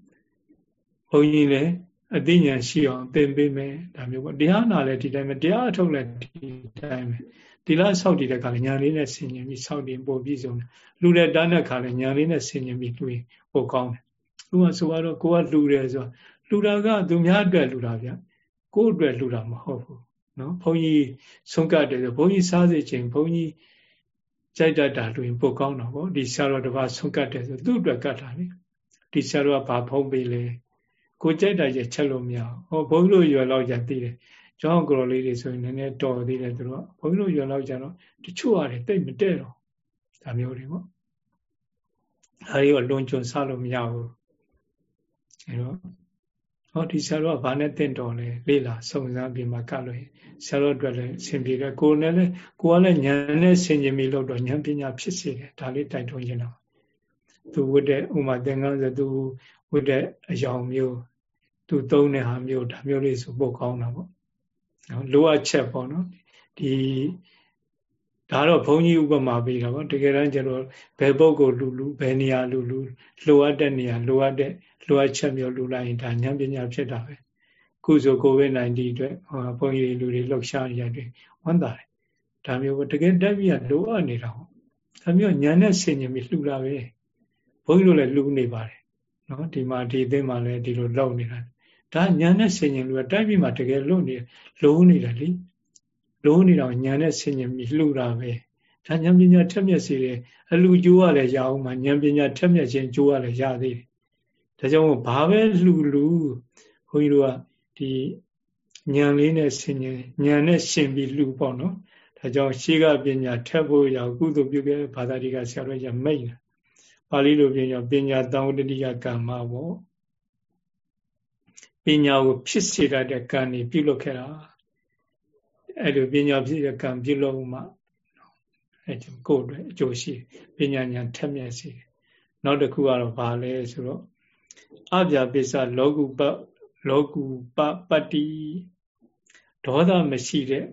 ဘုန်းကြီးလည်းအသိဉာဏ်ရှိအောင်သင်ပေးမယ်ဒါမျိုးပေါ့တရားနာလည်းဒီတိုင်းပဲတရားအထုတ်လည်းဒီတိုင်းပဲဒီလားဆောက်တည်တဲ့ခါလည်းညာလေးနဲ့ဆင်ញင်ပြီးဆောက်တည်ပို့ပြီးဆုံးလူတဲ့တန်းတဲ့ခါလည်းညာလေးနဲ့ဆင်ញင်ပြီးလူရင်ပိုကောင်းတယ်ဥပမာဆိုတော့ကိုကလူတယ်ဆိုလူတာကသူများအတွက်လူတာဗျကိုယ့်အတွက်လူတာမဟုတ်ဘူး နော်ဘုန်းကြီးဆုံးကတ်တယ်ဆိုဘုန်းကြီးစားစေခြင်းဘုန်းကြီးကြိုက်တတ်တာလူရင်ပိုကောင်းတော့ဗောဒီဆရာတော်တစ်ပါးဆုံးကတ်တယ်ဆိုသူ့အတွက်ကတ်တာလေဒီဆရာတော်ကဘာဖုံးပေးလဲကိုကြိုက်တာရဲ့ချက်လို့မရဘူးဟောဘုန်းကြီးတို့ရွယ်လောက်ကြသိတယ်ကျောင်းကိုယ်လေးတွေဆိုရင်နည်းနည်းတော်သေးတယ်သူတို့ဘုန်းကြီးတို့ရွယ်လောက်ကြတော့တချို့ဟာတွေတိတ်မတဲ့တော့ဒါမျိုးတွေပေါ့အဲဒီကလွန်ကျွံဆလို့မရဘူးအဲတော့ ဟောဒီဆရာတော်ကဘာနဲ့တင့်တော်လဲလေးလာစုံစမ်းပြီးမှကလို့ဆရာတော်အတွက်လည်းအဆင်ပြေတယ်ကိုယ်နဲ့လည်းကိုယ်ကလည်းဉာဏ်နဲ့ဆင်ခြင်ပြီးလို့တော့ဉာဏ်ပညာဖြစ်စေတယ်ဒါလေးတိုက်တွန်းခြင်းတော့သူဝတ်တဲ့ဥမာသင်္ကန်းဆိုသူဝတ်တဲ့အယောင်မျိုးသူသုံးတဲ့ဟာမျိုးဒါမျိုးလေးဆိုပို့ကောင်းတာပေါ့နော်လိုအပ်ချက်ပေါ့နော်ဒီဒါတော့ဘုန်းကြီးဥပမာပေးတာပေါ့တကယ်တမ်းကျတော့ဘယ်ပုဂ္ဂိုလ်လူလူဘယ်နေရာလူလူလိုအပ်တဲ့နေရာလိုအပ်တဲ့ လိုအပ်ချက်မျိုးလူလိုက်ရင်ဒါဉာဏ်ပညာဖြစ်တာပဲခုဆိုကိုဗစ် -19 အတွက်ဟောဘုန်းကြီးလူတွေလှုပ်ရှားရတဲ့ဝန်တာတယ်ဒါမျိုးတကယ်တက်ပြီးလိုအပ်နေတာပေါ့ဒါမျိုးဉာဏ်နဲ့ဆင်ញင်ပြီးလှူတာပဲဘုန်းကြီးတို့လည်းလှူနေပါတယ်နော်ဒီမှာဒီအသိမှလည်းဒီလိုလောက်နေတာဒါညာနဲ့ဆင်ញင်လို့တိုက်ပြီးမှတကယ်လုံနေလုံးနေတာလေလုံးနေတော့ညာနဲ့ဆင်ញင်ပြီးလှူတာပဲဒါဉာဏ်ပညာထက်မြက်စေတယ်အလူကျိုးရလည်းရအောင်မှဉာဏ်ပညာထက်မြက်ခြင်းကျိုးရလည်းရသေးတယ် ဒါကြောင့်ဘာပဲလှူလှူဘုန်းကြီးတို့ကဒီဉာဏ်လေးနဲ့ဆင်ញင်ဉာဏ်နဲ့ရှင်ပြီးလှူပေါ့နော်ဒါကြောင့်ရှေးကပညာထက်ဖို့ရကုသိုလ်ပြုခဲ့ဘာသာတွေကဆရာတော်ကြီးမိတ်တယ်ပါဠိလိုပြင်ကြောပညာတောင်းတတိယကမ္မပေါ့ပညာကိုဖြစ်စေတတ်တဲ့ကံนี่ပြုလုပ်ခဲ့တာအဲ့လိုပညာဖြစ်တဲ့ကံပြုလုပ်မှအဲ့ဒီကိုယ်အတွက်အကျိုးရှိပညာဉာဏ်ထက်မြက်စေနောက်တစ်ခုကတော့ဘာလဲဆိုတော့ အပြာပိစ္ဆလောကုပလောကုပပတ္တိဒေါသမရှိတဲ့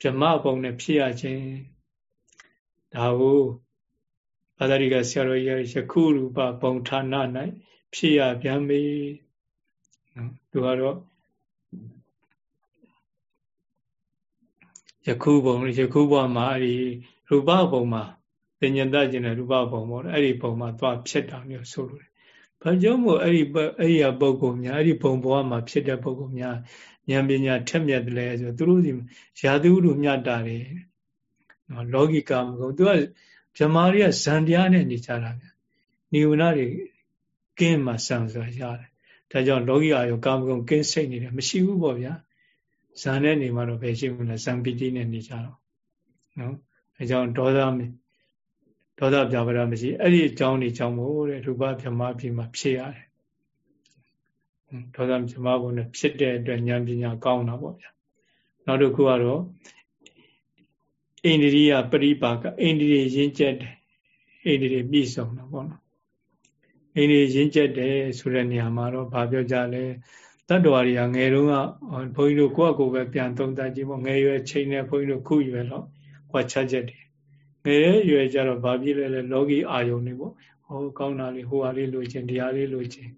ဗြဟ္မဘုံနဲ့ဖြစ်ရခြင်းဒါကိုဘာသာရိကဆရာတော်ကြီးယခုရူပဘုံဌာန၌ဖြစ်ရပြန်ပြီနော်သူကတော့ယခုဘုံယခုဘဝမှာအဲ့ဒီရူပဘုံမှာပညာတတ်ခြင်းနဲ့ရူပဘုံပေါ့အဲ့ဒီဘုံမှာသွားဖြစ်တာမျိုးဆိုလို့ ဘာကြောင့်မို့အဲ့ဒီအဲ့ဒီပုဂ္ဂိုလ်များအဲ့ဒီဘုံဘဝမှာဖြစ်တဲ့ပုဂ္ဂိုလ်များဉာဏ်ပညာထက်မြက်တယ်လဲဆိုသူတို့ဒီရာသီဥတုမြတ်တာတယ်နော်လောကီကမကုံသူကဗြဟ္မာတွေကဇန်တရားနဲ့နေကြတာဗျနိဝရဏတွေကင်းမှဆံဆိုတာရတယ်ဒါကြောင့်လောကီအာယောကာမဂုဏ်ကင်းစိတ်နေတယ်မရှိဘူးပေါ့ဗျာဇန်နဲ့နေမှတော့ပဲရှိဘူးလားဇံပီတိနဲ့နေကြတော့နော်အဲကြောင့်ဒေါသ ဒေါသပြပါရမရှိအဲ့ဒီအကြောင်းဒီအကြောင်းမို့တဲ့ရူပဗြဟ္မာဖြစ်မှဖြစ်ရတယ်ဒေါသဗြဟ္မာဘုံနဲ့ဖြစ်တဲ့အတွက်ဉာဏ်ပညာကောင်းတာပေါ့ဗျာနောက်တစ်ခုကတော့အိန္ဒိယပရိပါကအိန္ဒိယရင်းကျက်တယ်အိန္ဒိယပြည့်စုံတာပေါ့နော်အိန္ဒိယရင်းကျက်တယ်ဆိုတဲ့နေရာမှာတော့ဘာပြောကြလဲတတ္တဝါတွေကငယ်တုန်းကဘုန်းကြီးတို့ကိုယ့်အကိုပဲပြန်သုံးသပ်ကြည့်ပေါ့ငယ်ရွယ်ချိန်နဲ့ဘုန်းကြီးတို့ခုရွယ်တော့ဟောချချက်တယ် ငယ်ရွယ်ကြတော့ဘာဖြစ်လဲလဲလောကီအာယုန်တွေပေါ့ဟောကောင်းတာလေးဟိုဟာလေးလိုချင်တရားလေးလိုချင်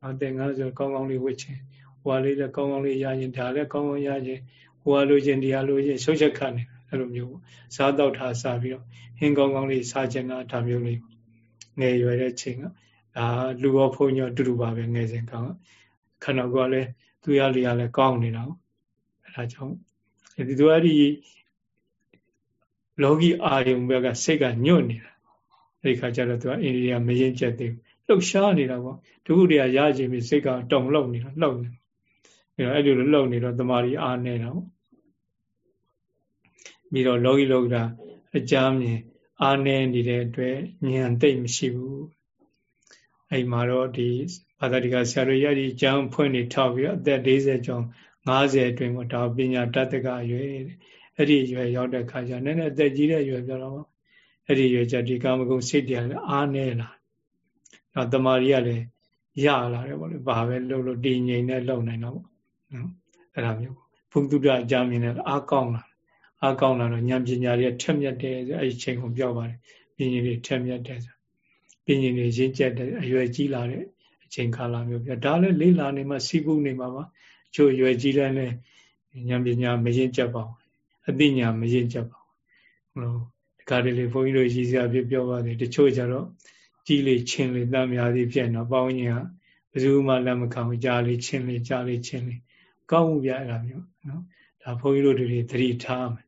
နောက်သင်္ကန်းဆိုကောင်းကောင်းလေးဝတ်ချင်ဟိုဟာလေးလည်းကောင်းကောင်းလေးရရင်ဒါလည်းကောင်းကောင်းရရင်ဟိုဟာလိုချင်တရားလိုချင်ရှုပ်ချက်ခတ်နေအဲ့လိုမျိုးပေါ့စားတော့ထားစားပြီးတော့ဟင်းကောင်းကောင်းလေးစားချင်တာဒါမျိုးလေးငယ်ရွယ်တဲ့ချိန်ကဒါလူရောဖုန်ရောတူတူပါပဲငယ်စဉ်ကောင်းခန္ဓာကိုယ်ကလည်းသူရလျာလည်းကောင်းနေတာအဲဒါကြောင့်ဒီသူအဲ့ဒီ လောကီအာယုံဘက်ကစိတ်ကညွတ်နေတာအဲဒီခါကျတော့သူကအိန္ဒိယမရင်ကျက်သေးဘူးလှုပ်ရှားနေတာပေါ့တခုတည်းကရခြင်းပြီးစိတ်ကတုံလှုပ်နေတာလှုပ်နေအဲတော့အဲ့လိုလှုပ်နေတော့တမာရီအားနေတာပေါ့ပြီးတော့လောကီလောကတာအကြမ်းမြင်အားနေနေတဲ့အတွက်ဉာဏ်သိမ့်မရှိဘူးအဲ့မှာတော့ဒီဘာသာတရားဆရာတို့ရည်အကြောင်းဖွင့်နေထောက်ပြီးတော့အသက်40ကျော်50အတွင်းမှာဒါပညာတတ်တကအရွယ် အဲ့ဒီရွယ်ရောက်တဲ့ခါကျနည်းနည်းအသက်ကြီးတဲ့ရွယ်ပြောတော့အဲ့ဒီရွယ်ကျဒီကာမဂုဏ်စိတ်တရားလည်းအားနေလာတော့တမာရီကလည်းရလာတယ်ပေါ့လေဘာပဲလှုပ်လို့တည်ငြိမ်နဲ့လှုပ်နိုင်တော့ပေါ့နော်အဲ့ဒါမျိုးဘုဒ္ဓအကြမြင်နဲ့အားကောင်းလာအားကောင်းလာတော့ဉာဏ်ပညာတွေထက်မြက်တယ်ဆိုအဲ့ဒီချိန်ကိုပြောပါတယ်ပညာတွေထက်မြက်တယ်ဆိုပညာတွေရင့်ကျက်တဲ့အရွယ်ကြီးလာတဲ့အချိန်ကာလမျိုးပြဒါလည်းလေးလာနေမှစီးပူးနေမှာပါချို့ရွယ်ကြီးလည်းလည်းဉာဏ်ပညာမရင့်ကျက်ပါဘူး အသိဉာဏ်မရင့်ကျက်ပါဘူးဟိုဒီကားလေးဘုန်းကြီးတို့ရည်စရာပြပြောပါတယ်တချို့ကြတော့ကြီးလေချင်းလေတမ်းများသည်ဖြစ်တော့ပေါင်းရင်ကဘယ်သူမှလက်မခံဘူးကြားလေချင်းလေကြားလေချင်းလေကောင်းမှုပြအဲ့လိုမျိုးနော်ဒါဘုန်းကြီးတို့တွေသတိထားမယ်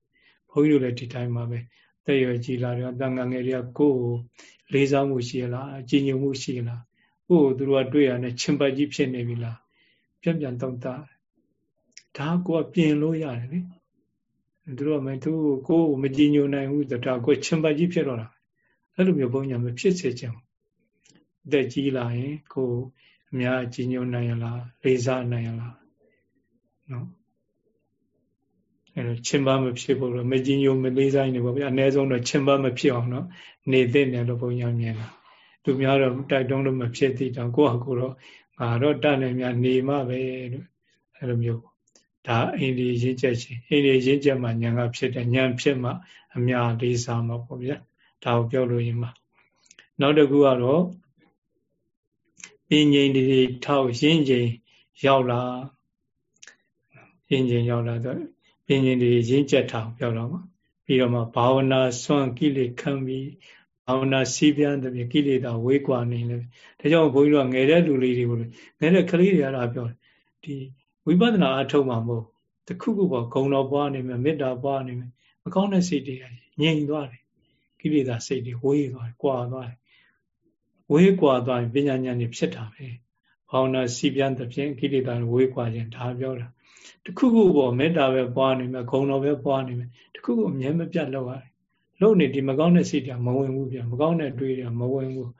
ဘုန်းကြီးတို့လည်းဒီတိုင်းမှာပဲတဲ့ရွယ်ကြီးလာတော့တန်ငငယ်တွေကကိုယ်ကိုလေးစားမှုရှိလားအကြည်ညိုမှုရှိလားကိုယ်ကိုသူတို့ကတွေ့ရတဲ့ချင်းပတ်ကြီးဖြစ်နေပြီလားပြန်ပြန်သုံးသဒါကိုကပြင်လို့ရတယ်လေ သူတို့ကမသူကိုကိုမကြည်ညိုနိုင်ဘူးဒါကိုချင်ပတ်ကြီးဖြစ်တော့တာအဲ့လိုမျိုးဘုန်းကြီးမဖြစ်စေချင်ဘူးအသက်ကြီးလာရင် ကိုအများကြည်ညိုနိုင်ရလားလေးစားနိုင်ရလားနော်အဲ့တော့ချင်ပါမဖြစ်ဖို့လို့မကြည်ညိုမလေးစားနေပါဗျာအနည်းဆုံးတော့ချင်ပါမဖြစ်အောင်နော်နေတဲ့တယ်လို့ဘုန်းကြီးမြင်တာသူများတော့တိုက်တွန်းလို့မဖြစ်သေးတောင်ကိုယ့်ဟာကိုယ်တော့ငါတော့တတ်နေများနေမှပဲလို့အဲ့လိုမျိုး ဒါအိန္ဒိရင်းချက်ချင်းအိန္ဒိရင်းချက်မှညာကဖြစ်တယ်ညာဖြစ်မှအများလေးစားမှာပေါ့ဗျာဒါကိုပြောလို့ရင်မှာနောက်တစ်ခုကတော့ပင်ငိန်တွေထောက်ရင်းချိန်ရောက်လာရင်းချိန်ရောက်လာတော့ပင်ငိန်တွေရင်းချက်ထောက်ပြောတော့မှာပြီးတော့မှဘာဝနာစွန့်ကိလေခံပြီးဘာဝနာစီးပြန်းတဲ့ကိလေသာဝေးကွာနေတယ်ဒါကြောင့်ဘုန်းကြီးတို့ကငယ်တဲ့လူလေးတွေကိုငယ်တဲ့ကလေးတွေအားပြောဒီ ဝိပဿနာအထုတ်မှာမဟုတ်တခုခုပေါ့ဂုံတော်ပွားနေမယ်မေတ္တာပွားနေမယ်မကောင်းတဲ့စိတ်တွေငြိမ်သွားတယ်ကိလေသာစိတ်တွေဝေးသွားတယ်၊ကွာသွားတယ်ဝေးကွာသွားရင်ပညာဉာဏ်တွေဖြစ်တာပဲဘာဝနာစီပြန်တဲ့ဖြင့်ကိလေသာဝေးကွာခြင်းဒါပြောတာတခုခုပေါ့မေတ္တာပဲပွားနေမယ်ဂုံတော်ပဲပွားနေမယ်တခုခုအမြဲမပြတ်လောက်ရတယ်လုံနေဒီမကောင်းတဲ့စိတ်တွေမဝင်ဘူးပြန်မကောင်းတဲ့တွေးတွေမဝင်ဘူး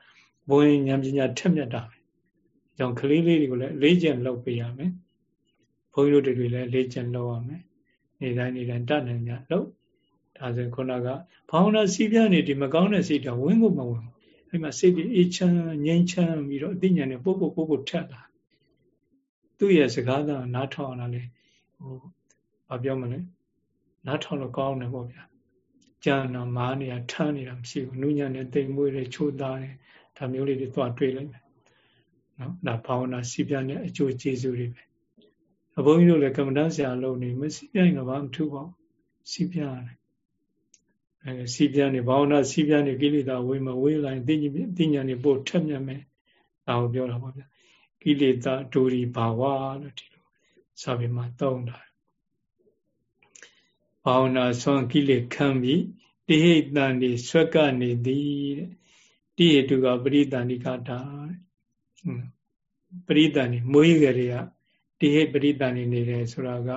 ဝင်ဉာဏ်ပညာထက်မြက်တာပဲ။ကြောင့်ကလေးလေးတွေကိုလည်းလေးကျင့်လုပ်ပေးရမယ်။ ဘုန်းကြီးတို့တွေလည်းလေးကျင့်လုပ်ရမယ်။နေတိုင်းနေတိုင်းတတ်နိုင်ကြလို့ဒါဆိုခုနကဘောင်းနာစီးပြနေဒီမကောင်းတဲ့စိတ်တွေဝင်ကုန်မဝင်ဘူး။အဲ့မှာစိတ်တွေအေးချမ်းငြိမ်းချမ်းပြီးတော့အသိဉာဏ်နဲ့ပုတ်ပုတ်ပုတ်ပုတ်ထက်လာ။သူ့ရဲ့စကားသာနားထောင်ရတာလေဟိုဘာပြောမလဲနားထောင်လို့ကောင်းတယ်ပေါ့ဗျာကြာနာမားနေတာထမ်းနေတာမရှိဘူးနုညံ့နဲ့တိမ်မွေးတယ်ချိုးသားတယ်ဒါမျိုးလေးတွေသွားတွေ့လိုက်မယ်နော်ဒါဘာဝနာစီပြတဲ့အကျိုးကျေးဇူးတွေပဲ အဘုန်းကြီးတို့လည်းကမ္မဋ္ဌာန်းဆရာလုပ်နေမစီပြရင်တော့ဘာမှထူပါဘူးစီပြရတယ်အဲစီပြနေဘာဝနာစီပြနေကိလေသာဝေးမဝေးလိုက်သိဉသိဉာဏ်နေပို့ထက်မြက်မယ်ဒါကိုပြောတာပါဗျာကိလေသာဒူရီဘာဝလို့ဒီလိုစာပေမှာသုံးတာဘာဝနာဆွမ်းကိလေခံပြီးတိဟိတန်ဒီဆွက်ကနေသည်တဲ့တိဟိတုကပရိတန်ဒီကတာပရိတန်ဒီမွေးကြတွေက တိဟိပရိတန်ဒီနေတယ်ဆိုတာက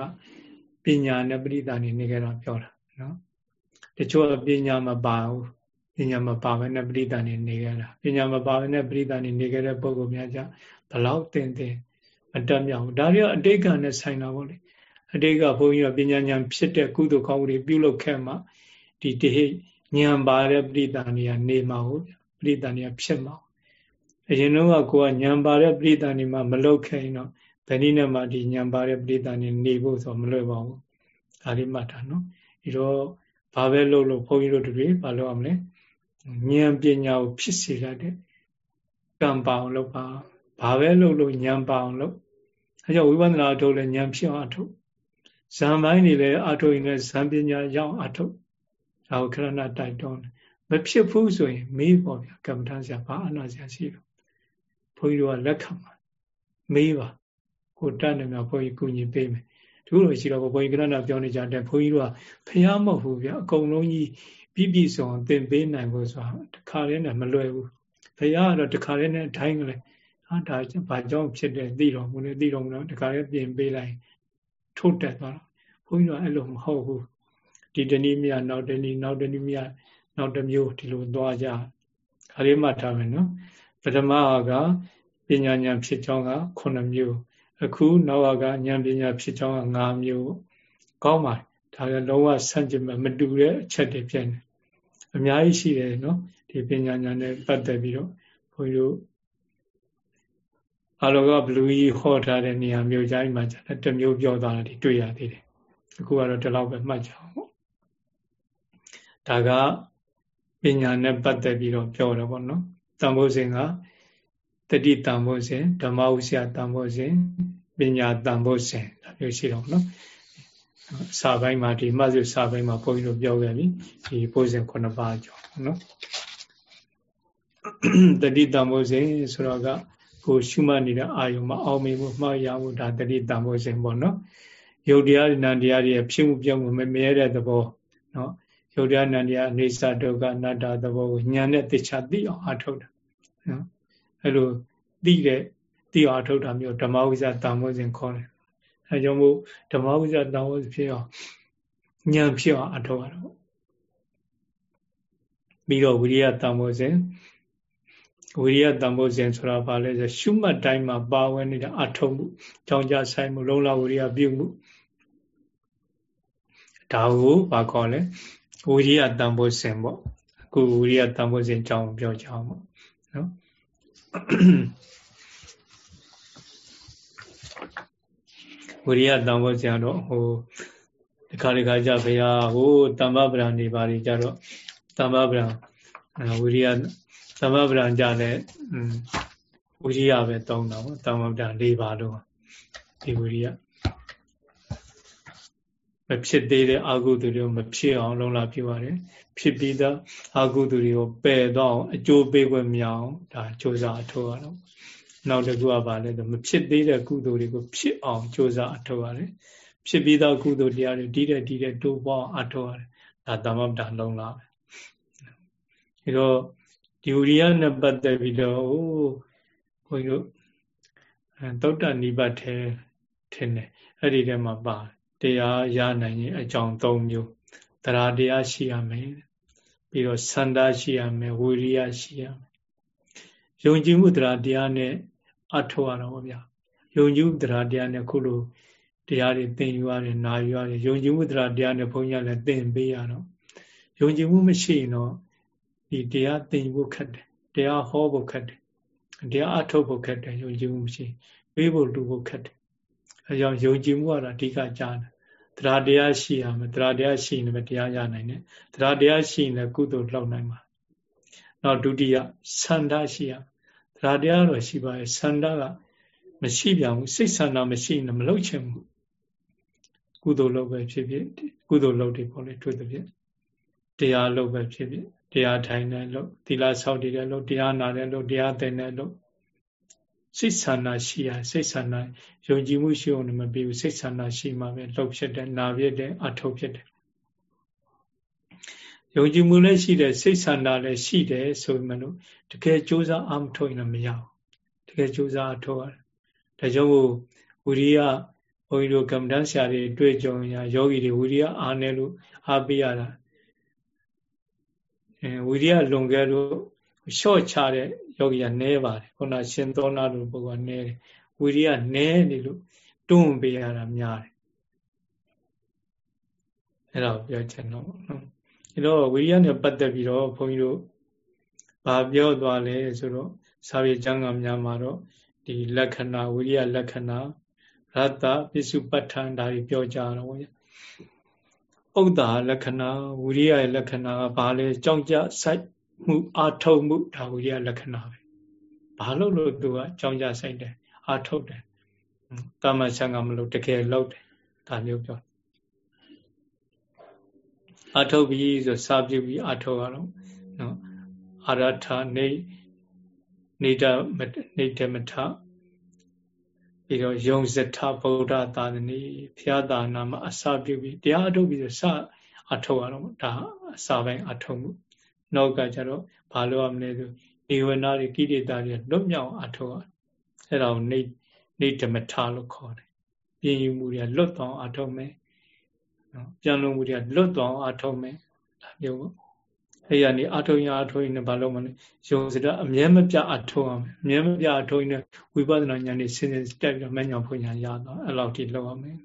ပညာနဲ့ပရိတန်ဒီနေကြတာပြောတာနော်တချို့ပညာမပါဘူးပညာမပါဘဲနဲ့ပရိတန်ဒီနေကြတာပညာမပါဘဲနဲ့ပရိတန်ဒီနေကြတဲ့ပုဂ္ဂိုလ်များကြဘလောက်တင်တင်အတက်မြောက်ဒါတွေကအတိတ်ကနဲ့ဆိုင်တာပေါ့လေအတိတ်ကဘုန်းကြီးကပညာဉာဏ်ဖြစ်တဲ့ကုသိုလ်ကောင်းမှုတွေပြုလုပ်ခဲ့မှဒီတိဟိဉာဏ်ပါတဲ့ပရိသန်တွေကနေမှာဟုတ်ပရိသန်တွေဖြစ်မှာအရင်တော့ကကိုကဉာဏ်ပါတဲ့ပရိသန်တွေမှမလုပ်ခဲ့ရင်တော့ ဘယ်နည်းနဲ့မှဒီဉာဏ်ပါတဲ့ပရိသန်တွေနေဖို့ဆိုမလွယ်ပါဘူးဒါလေးမှတ်တာနော်ဒီတော့ဘာပဲလုပ်လို့ဘုန်းကြီးတို့တွေဘာလုပ်ရမလဲဉာဏ်ပညာကိုဖြစ်စေရတဲ့ကံပါအောင်လုပ်ပါဘာပဲလုပ်လို့ဉာဏ်ပါအောင်လုပ်အဲကြောင့်ဝိပဿနာအထုတ်လဲဉာဏ်ဖြစ်အောင်အထုတ်ဇံပိုင်းတွေလည်းအထုတ်ရင်လည်းဇံပညာရောက်အထုတ်ဒါကိုခရဏတိုက်တွန်းမဖြစ်ဘူးဆိုရင်မေးပေါ့ဗျာကမ္မထာဆရာဘာအနာဆရာရှိလို့ဘုန်းကြီးတို့ကလက်ခံပါမေးပါ ကိုတတ်နေမှာဘုန်းကြီးကုညီပေးမယ်ဒီလိုရှိတော့ဘုန်းကြီးကရဏပြောနေကြတဲ့ဘုန်းကြီးတို့ကဖျားမဟုတ်ဘူးဗျာအကုန်လုံးကြီးပြည့်ပြည့်စုံသင်ပေးနိုင်ဖို့ဆိုတာတခါတည်းနဲ့မလွယ်ဘူးဖျားကတော့တခါတည်းနဲ့အတိုင်းကလေးဟာဒါဘာကြောင့်ဖြစ်တယ်သိတော်မူနေသိတော်မူတော့တခါတည်းပြင်ပေးလိုက်ထုတ်တက်သွားတော့ဘုန်းကြီးတို့အဲ့လိုမဟုတ်ဘူးဒီတနည်းမြနောက်တနည်းနောက်တနည်းမြနောက်တစ်မျိုးဒီလိုသွားကြခါလေးမှတ်ထားမယ်နော်ပထမကပညာဉာဏ်ဖြစ်ကြောင်းက9မျိုး အခုနောက်ကဉာဏ်ပညာဖြစ်ကြောင်းက9မျိုးကောင်းပါတယ်ဒါလည်းလုံးဝဆန့်ကျင်မတူတဲ့အချက်တွေဖြစ်နေအများကြီးရှိတယ်နော်ဒီပညာဉာဏ်နဲ့ပတ်သက်ပြီးတော့ဘုန်းကြီးတို့အလောကဘလူကြီးဟောထားတဲ့နေရာမျိုးကြီးမှာတမျိုးပြောသွားတာတွေ့ရသေးတယ်အခုကတော့ဒီလောက်ပဲမှတ်ကြအောင်ပေါ့ဒါကပညာနဲ့ပတ်သက်ပြီးတော့ပြောတော့ဗောနော်တန်ဖိုးစဉ်က တတိတန်ဖိုးစဉ်ဓမ္မဥစ္စာတန်ဖိုးစဉ်ပညာတန်ဖိုးစဉ်ဒါမျိုးရှိတော့နော်စာပိုင်းမှာဒီမှတ်စုစာပိုင်းမှာဘုန်းကြီးတို့ပြောခဲ့ပြီဒီဖိုးစဉ်9ပါးကျော်နော်တတိတန်ဖိုးစဉ်ဆိုတော့ကကိုရှုမှတ်နေတဲ့အာယုံမှာအောင်မေဖို့မှားရဖို့ဒါတတိတန်ဖိုးစဉ်ပေါ့နော်ယုတ်တရားနံတရားတွေဖြစ်မှုပြောင်းမှုမမြဲတဲ့သဘောနော်ယုတ်တရားနံတရားအနေစာဒုက္ခအနတ္တသဘောကိုညာနဲ့သိချသိအောင်အထုတ်တာနော် အဲ့လိုသိတဲ့သိအောင်အထုတ်တာမျိုးဓမ္မဝိဇ္ဇတာမောစဉ်ခေါ်တယ်အဲကြောင့်မို့ဓမ္မဝိဇ္ဇာတောင်းဖြစ်အောင်ဉာဏ်ဖြစ်အောင်အထောက်ရတော့ပြီးတော့ဝိရိယတန်ဖို့စဉ်ဝိရိယတန်ဖို့စဉ်ဆိုတာဘာလဲဆိုရှုမှတ်တိုင်းမှာပါဝင်နေတဲ့အထုံးမှုကြောင်းကြဆိုင်မှုလုံးလဝိရိယပြုမှုဒါကိုဘာခေါ်လဲဝိရိယတန်ဖို့စဉ်ပေါ့အခုဝိရိယတန်ဖို့စဉ်ကြောင်းပြောကြအောင်ပေါ့နော် ဝိရိယတန်ဖို့စဉ်တော့ဟိုဒီခါဒီခါကြဘုရားဟိုတမ္ပပဒံနေပါလိကြတော့တမ္ပပဒံဝိရိယတမ္ပပဒံကြတဲ့ဝိရိယပဲတောင်းတာပေါ့တမ္ပပဒံ၄ပါတော့ဒီဝိရိယမဖြစ်သေးတဲ့အာဟုသူတွေကိုမဖြစ်အောင်လုံးလာပြပါတယ် ဖြစ်ပြီးသားအာဟုသူတွေကိုပယ်တော့အကျိုးပေးခွင့်မရအောင်ဒါစ조사အထောက်ရတော့နောက်တစ်ခုကပါလဲမဖြစ်သေးတဲ့ကုသိုလ်တွေကိုဖြစ်အောင်စ조사အထောက်ရတယ်ဖြစ်ပြီးသားကုသိုလ်တရားတွေဒီတဲ့ဒီတဲ့တိုးပေါင်းအထောက်ရတယ်ဒါသမ္မပဒလုံးလာပဲအဲတော့ဒီဝိရိယနဲ့ပတ်သက်ပြီးတော့ဟိုဘုန်းကြီးတို့သုတ္တနိဗ္ဗတ်ထဲထင်တယ်အဲ့ဒီထဲမှာပါတရားရနိုင်ရင်အကြောင်း၃မျိုးတရားတရားရှိရမယ် ပြီးတော့စန္ဒရှိရမယ်ဝိရိယရှိရမယ်ယုံကြည်မှုတရားတရားနဲ့အထောက်ရတော့ဗျာယုံကြည်မှုတရားတရားနဲ့ခုလိုတရားတွေသင်ယူရတယ်နာယူရတယ်ယုံကြည်မှုတရားတရားနဲ့ဘုန်းကြီးလည်းသင်ပေးရတော့ယုံကြည်မှုမရှိရင်တော့ဒီတရားသင်ဖို့ခက်တယ်တရားဟောဖို့ခက်တယ်တရားအထုတ်ဖို့ခက်တယ်ယုံကြည်မှုမရှိပေးဖို့လူဖို့ခက်တယ်အဲကြောင့်ယုံကြည်မှုကတော့အဓိကကြားတယ် တရားတရားရှိရမယ်တရားတရားရှိရင်လည်းတရားရနိုင်တယ်တရားတရားရှိရင်လည်းကုသိုလ်လောက်နိုင်မှာနောက်ဒုတိယဆန္ဒရှိရတရားတရားတော့ရှိပါရဲ့ဆန္ဒကမရှိပြန်ဘူးစိတ်ဆန္ဒမရှိရင်မလုပ်ချင်ဘူးကုသိုလ်လုပ်ပဲဖြစ်ဖြစ်ကုသိုလ်လုပ်တွေပေါ့လေတို့သဖြင့်တရားလုပ်ပဲဖြစ်ဖြစ်တရားထိုင်တယ်လို့သီလဆောက်တည်တယ်လို့တရားနာတယ်လို့တရားသင်တယ်လို့ စိတ်ဆန္ဒရှိရစိတ်ဆန္ဒယုံကြည်မှုရှိအောင်မပြီးဘူးစိတ်ဆန္ဒရှိမှပဲလှုပ်ဖြစ်တယ်နာဖြစ်တယ်အထုတ်ဖြစ်တယ်ယုံကြည်မှုလည်းရှိတယ်စိတ်ဆန္ဒလည်းရှိတယ်ဆိုမှလို့တကယ်ကြိုးစားအားမထုတ်ရင်လည်းမရဘူးတကယ်ကြိုးစားအထုတ်ရတယ်ဒါကြောင့်ဝိရိယဘုန်းကြီးတို့ကမ္မဋ္ဌာန်းဆရာတွေတွေ့ကြုံရယောဂီတွေဝိရိယအားနေလို့အားပေးရတာအဲဝိရိယလွန်ခဲ့လို့လျှော့ချတဲ့ ယောဂီကနည်းပါတယ်ခုနရှင်သောနာလိုပုဂ္ဂိုလ်ကနည်းတယ်ဝိရိယနည်းနေလို့တွန်းပေးရတာများတယ်အဲ့ဒါပြောချင်တော့နော်အဲတော့ဝိရိယနဲ့ပတ်သက်ပြီးတော့ဘုန်းကြီးတို့ဘာပြောသွားလဲဆိုတော့စာပေကျမ်းဂန်များမှာတော့ဒီလက္ခဏာဝိရိယလက္ခဏာရတ္တပစ္စုပ္ပတ္ထန်ဒါတွေပြောကြတော့ဗျဥဒ္ဒါလက္ခဏာဝိရိယရဲ့လက္ခဏာကဘာလဲကြောင့်ကြစိုက် မှုအာထုံမှုဒါဝိရိယလက္ခဏာပဲဘာလို့လို့သူကကြောင့်ကြစိုက်တယ်အာထုတ်တယ်တာမဆံကမလို့တကယ်လောက်တယ်ဒါမျိုးပြောအာထုတ်ပြီးဆိုစာပြုပြီးအာထုတ်ရတော့နော်အာရထနေနေတနေတမထပြီးတော့ယုံစထဗုဒ္ဓသာသနီဖျားသာနာမှာအစာပြုပြီးတရားအထုတ်ပြီးစအထုတ်ရတော့ဒါအစာပိုင်းအထုတ်မှု နောက်ကကျတော့ဘာလို့ရမလဲဆိုဒီဝနာတွေကိရိတာတွေလွတ်မြောက်အထုတ်ရအဲ့ဒါကိုနေနေဓမ္မထလို့ခေါ်တယ်ပြင်းယူမှုတွေလွတ်သွားအထုတ်မယ်နော်ပြန်လုံးမှုတွေလွတ်သွားအထုတ်မယ်ဒါမျိုးပေါ့အဲ့ရနေအထုံရအထုံရနဲ့ဘာလို့မလဲယုံစတာအမြဲမပြအထုံရမယ်အမြဲမပြအထုံရနဲ့ဝိပဿနာဉာဏ်နဲ့စဉ်းစဉ်တက်ပြီးတော့မဉဏ်ဖွညာရတော့အဲ့လောက်ထိလောက်ရမယ်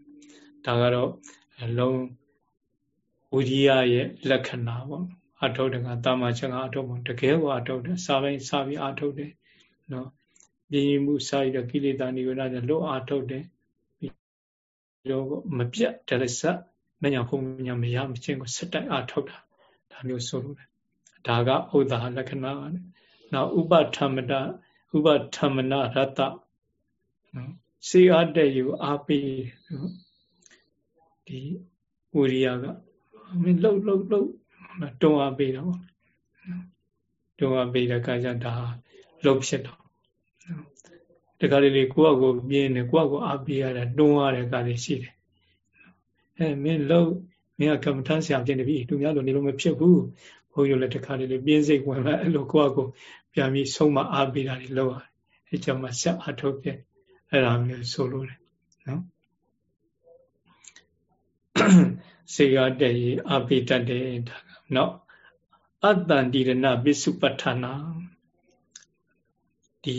ဒါကတော့အလုံးဝိရိယရဲ့လက္ခဏာပေါ့ အထုံတကတာမချက်ကအထုံပေါ့တကယ်ကိုအထုံတယ်စာပိုင်းစာပြီးအထုံတယ်နော်ပြင်းမှုစာရတဲ့ကိလေသာနိဝရဏနဲ့လွတ်အထုံတယ်ပြီးတော့မပြတ်တရစမဉဏ်ဖွညာမရမချင်းကိုစက်တိုက်အထုံတာဒါမျိုးဆိုလို့ဒါကဥဒ္ဒါလက္ခဏာနဲ့နောက်ဥပထမတဥပထမနရတ္တနော်စေအားတဲ့ယူအားပေးဒီဝိရိယကမင်းလှုပ်လှုပ်လှုပ် တွန်းအားပေးတာပေါ့တွန်းအားပေးတဲ့အခါကျဒါလှုပ်ဖြစ်တော့တခါလေလေကိုယ့်အကိုပြင်းနေကိုယ့်အကိုအားပေးရတာတွန်းရတဲ့အခါလေးရှိတယ်အဲမင်းလှုပ်မင်းကကမ္မထမ်းဆရာဖြစ်နေပြီသူများလိုနေလို့မဖြစ်ဘူးဘုန်းကြီးလည်းတခါလေလေပြင်းစိတ်ဝင်လာအဲ့လိုကိုယ့်အကိုပြန်ပြီးဆုံးမအားပေးတာတွေလုပ်ရတယ်အဲကြောင့်မှဆက်အထုတ်ပြအဲ့ဒါမျိုးဆိုလို့တယ်နော်စေရတဲ့ရေအပိတတ်တယ်ဒါက နော်အတ္တန္တိရဏပစ္စုပ္ပထာနာဒီ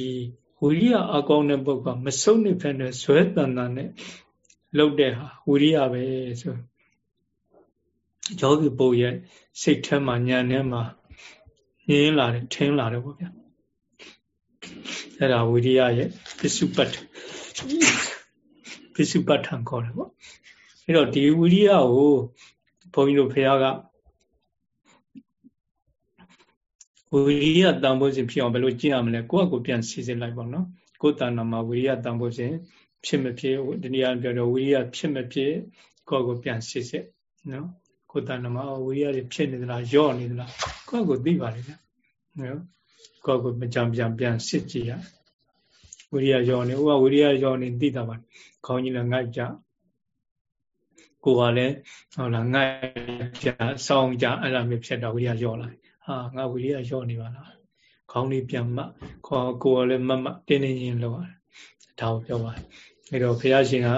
ဝိရိယအကောင်းတဲ့ပုဂ္ဂိုလ်မစုံနေဖက်နဲ့ဇွဲတန်တန်နဲ့လှုပ်တဲ့ဟာဝိရိယပဲဆိုယောဂီပုတ်ရဲ့စိတ်ထဲမှာဉာဏ်ထဲမှာငြင်းလာတယ်ထင်းလာတယ်ပေါ့ဗျာအဲ့ဒါဝိရိယရဲ့ပစ္စုပ္ပတ္ပစ္စုပ္ပထံခေါ်တယ်ပေါ့အဲ့တော့ဒီဝိရိယကိုဘုန်းကြီးတို့ဖះက ဝိရိယတန်ဖိုးစဉ်ဖြစ်အောင်ဘယ်လိုကျင့်ရမလဲကိုယ့်အကိုပြန်စီစစ်လိုက်ပါနော်ကိုယ်တဏ္ဍာမှာဝိရိယတန်ဖိုးစဉ်ဖြစ်မဖြစ်တနည်းအားပြောတော့ဝိရိယဖြစ်မဖြစ်ကိုယ့်ကိုပြန်စီစစ်နော်ကိုယ်တဏ္ဍာမှာဝိရိယတွေဖြစ်နေသလားယော့နေသလားကိုယ့်ကိုသိပါလေဗျနော်ကိုယ့်ကိုမကြံပြန်ပြန်စစ်ကြည့်ရဝိရိယယော့နေဥပဝိရိယယော့နေသိတာပါခေါင်းကြီးလည်းငိုက်ကြကိုယ်ကလည်းဟုတ်လားငိုက်ကြစောင်းကြအဲ့လိုမျိုးဖြစ်တော့ဝိရိယယော့လာ ဟာငါဝိရိယလျော့နေပါလားခေါင်းလေးပြန်မှခေါ်ကိုယ်လည်းမမတင်းနေရင်လောက်ရတယ်ဒါကိုပြောပါတယ်အဲတော့ဘုရားရှင်က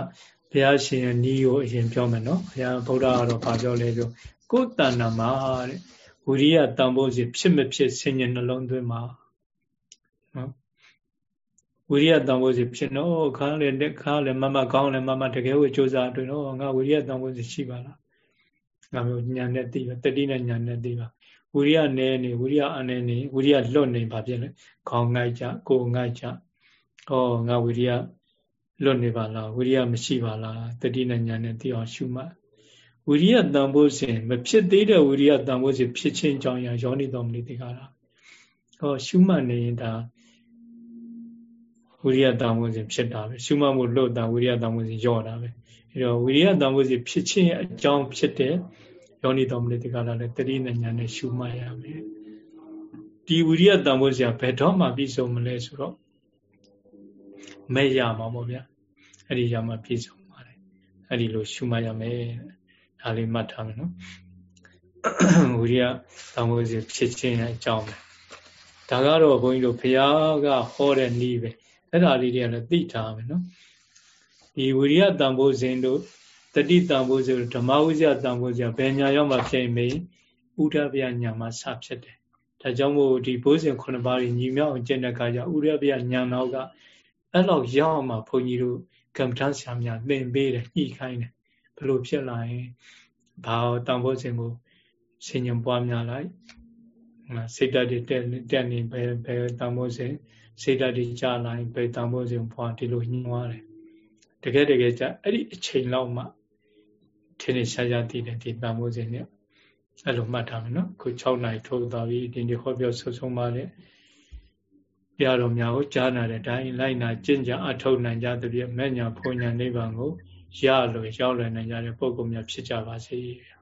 ဘုရားရှင်ရဲ့ဤကိုအရင်ပြောမယ်နော်ဘုရားဗုဒ္ဓကတော့ဗာပြောလဲပြောကိုယ်တဏ္ဍမှာတဲ့ဝိရိယတန်ဖို့စီဖြစ်မဖြစ်ဆင်ញနှလုံးသွင်းမှာနော်ဝိရိယတန်ဖို့စီဖြစ်တော့ခါလည်းခါလည်းမမကောင်းလည်းမမတကယ်ကိုစ조사အတွင်းတော့ငါဝိရိယတန်ဖို့စီရှိပါလားငါမျိုးညာနဲ့သိပါတတိနဲ့ညာနဲ့သိပါ ဝိရိယနဲနေဝိရိယအနေနေဝိရိယလွတ်နေပါဖြစ်လေခေါင်းငိုက်ကြကိုယ်ငိုက်ကြဩငါဝိရိယလွတ်နေပါလားဝိရိယမရှိပါလားတတိနဲ့ညာနဲ့သိအောင်ရှုမှတ်ဝိရိယတန်ဖိုးစဉ်မဖြစ်သေးတဲ့ဝိရိယတန်ဖိုးစဉ်ဖြစ်ချင်းကြောင့်ရယောနိတော်မူတိကတာဟောရှုမှတ်နေရင်ဒါဝိရိယတန်ဖိုးစဉ်ဖြစ်တာပဲရှုမှတ်မှုလွတ်တာဝိရိယတန်ဖိုးစဉ်ယော့တာပဲအဲတော့ဝိရိယတန်ဖိုးစဉ်ဖြစ်ချင်းအကြောင်းဖြစ်တဲ့ ယောနိတော်မလေးတကလာလည်းတတိနဲ့ညာနဲ့ရှုမှတ်ရမယ်ဒီဝိရိယတန်ဖိုးစရာဘယ်တော့မှပြည့်စုံမလဲဆိုတော့မဲ့ရမှာပေါ့ဗျာအဲ့ဒီရမှာပြည့်စုံပါတယ်အဲ့ဒီလိုရှုမှတ်ရမယ်ဒါလေးမှတ်ထားမယ်နော်ဝိရိယတန်ဖိုးစရာဖြစ်ခြင်းအကြောင်းပဲဒါကတော့ဘုန်းကြီးတို့ဘုရားကဟောတဲ့နည်းပဲအဲ့ဒါလေးတွေကလည်းသိထားမယ်နော်ဒီဝိရိယတန်ဖိုးစဉ်တို့ တတိတံဖို့ဆိုဓမ္မဝိဇ္ဇတံဖို့ဆိုဘယ်ညာရောက်မှဖြစ်မေဥဒ္ဒဗျညာမှာစဖြစ်တယ်ဒါကြောင့်မို့ဒီဘိုးစဉ်ခုနှစ်ပါးညီမြောက်အောင်ကျင့်တဲ့အခါကျဥဒ္ဒဗျညာနောက်ကအဲ့လောက်ရောက်မှဘုန်းကြီးတို့ကမ္မထဆရာများသင်ပေးတယ်ညှိခိုင်းတယ်ဘလို့ဖြစ်လာရင်ဘာတံဖို့စဉ်ကိုဆင်ញံပွားများလိုက်စိတ်ဓာတ်တွေတက်တက်နေဘယ်ဘယ်တံဖို့စဉ်စိတ်ဓာတ်တွေကြာလာရင်ဘယ်တံဖို့စဉ်ပွားဒီလိုညှိသွားတယ်တကယ်တကယ်ကြအဲ့ဒီအချိန်လောက်မှ ထင်းနေရှားရှားသိတယ်ဒီတန်ဖိုးစဉ်เนี่ยအဲ့လိုမှတ်ထားမယ်နော်ခု6နိုင်ထိုးသွားပြီဒီနေ့ဟောပြောဆုဆုံးပါလေပြတော်များကိုကြားနာတဲ့တိုင်းလိုက်နာကျင့်ကြအထောက်နိုင်ကြသဖြင့်မဲ့ညာဖွညာနိဗ္ဗာန်ကိုရလို့ရောက်လွယ်နိုင်ကြတဲ့ပုဂ္ဂိုလ်များဖြစ်ကြပါစေ။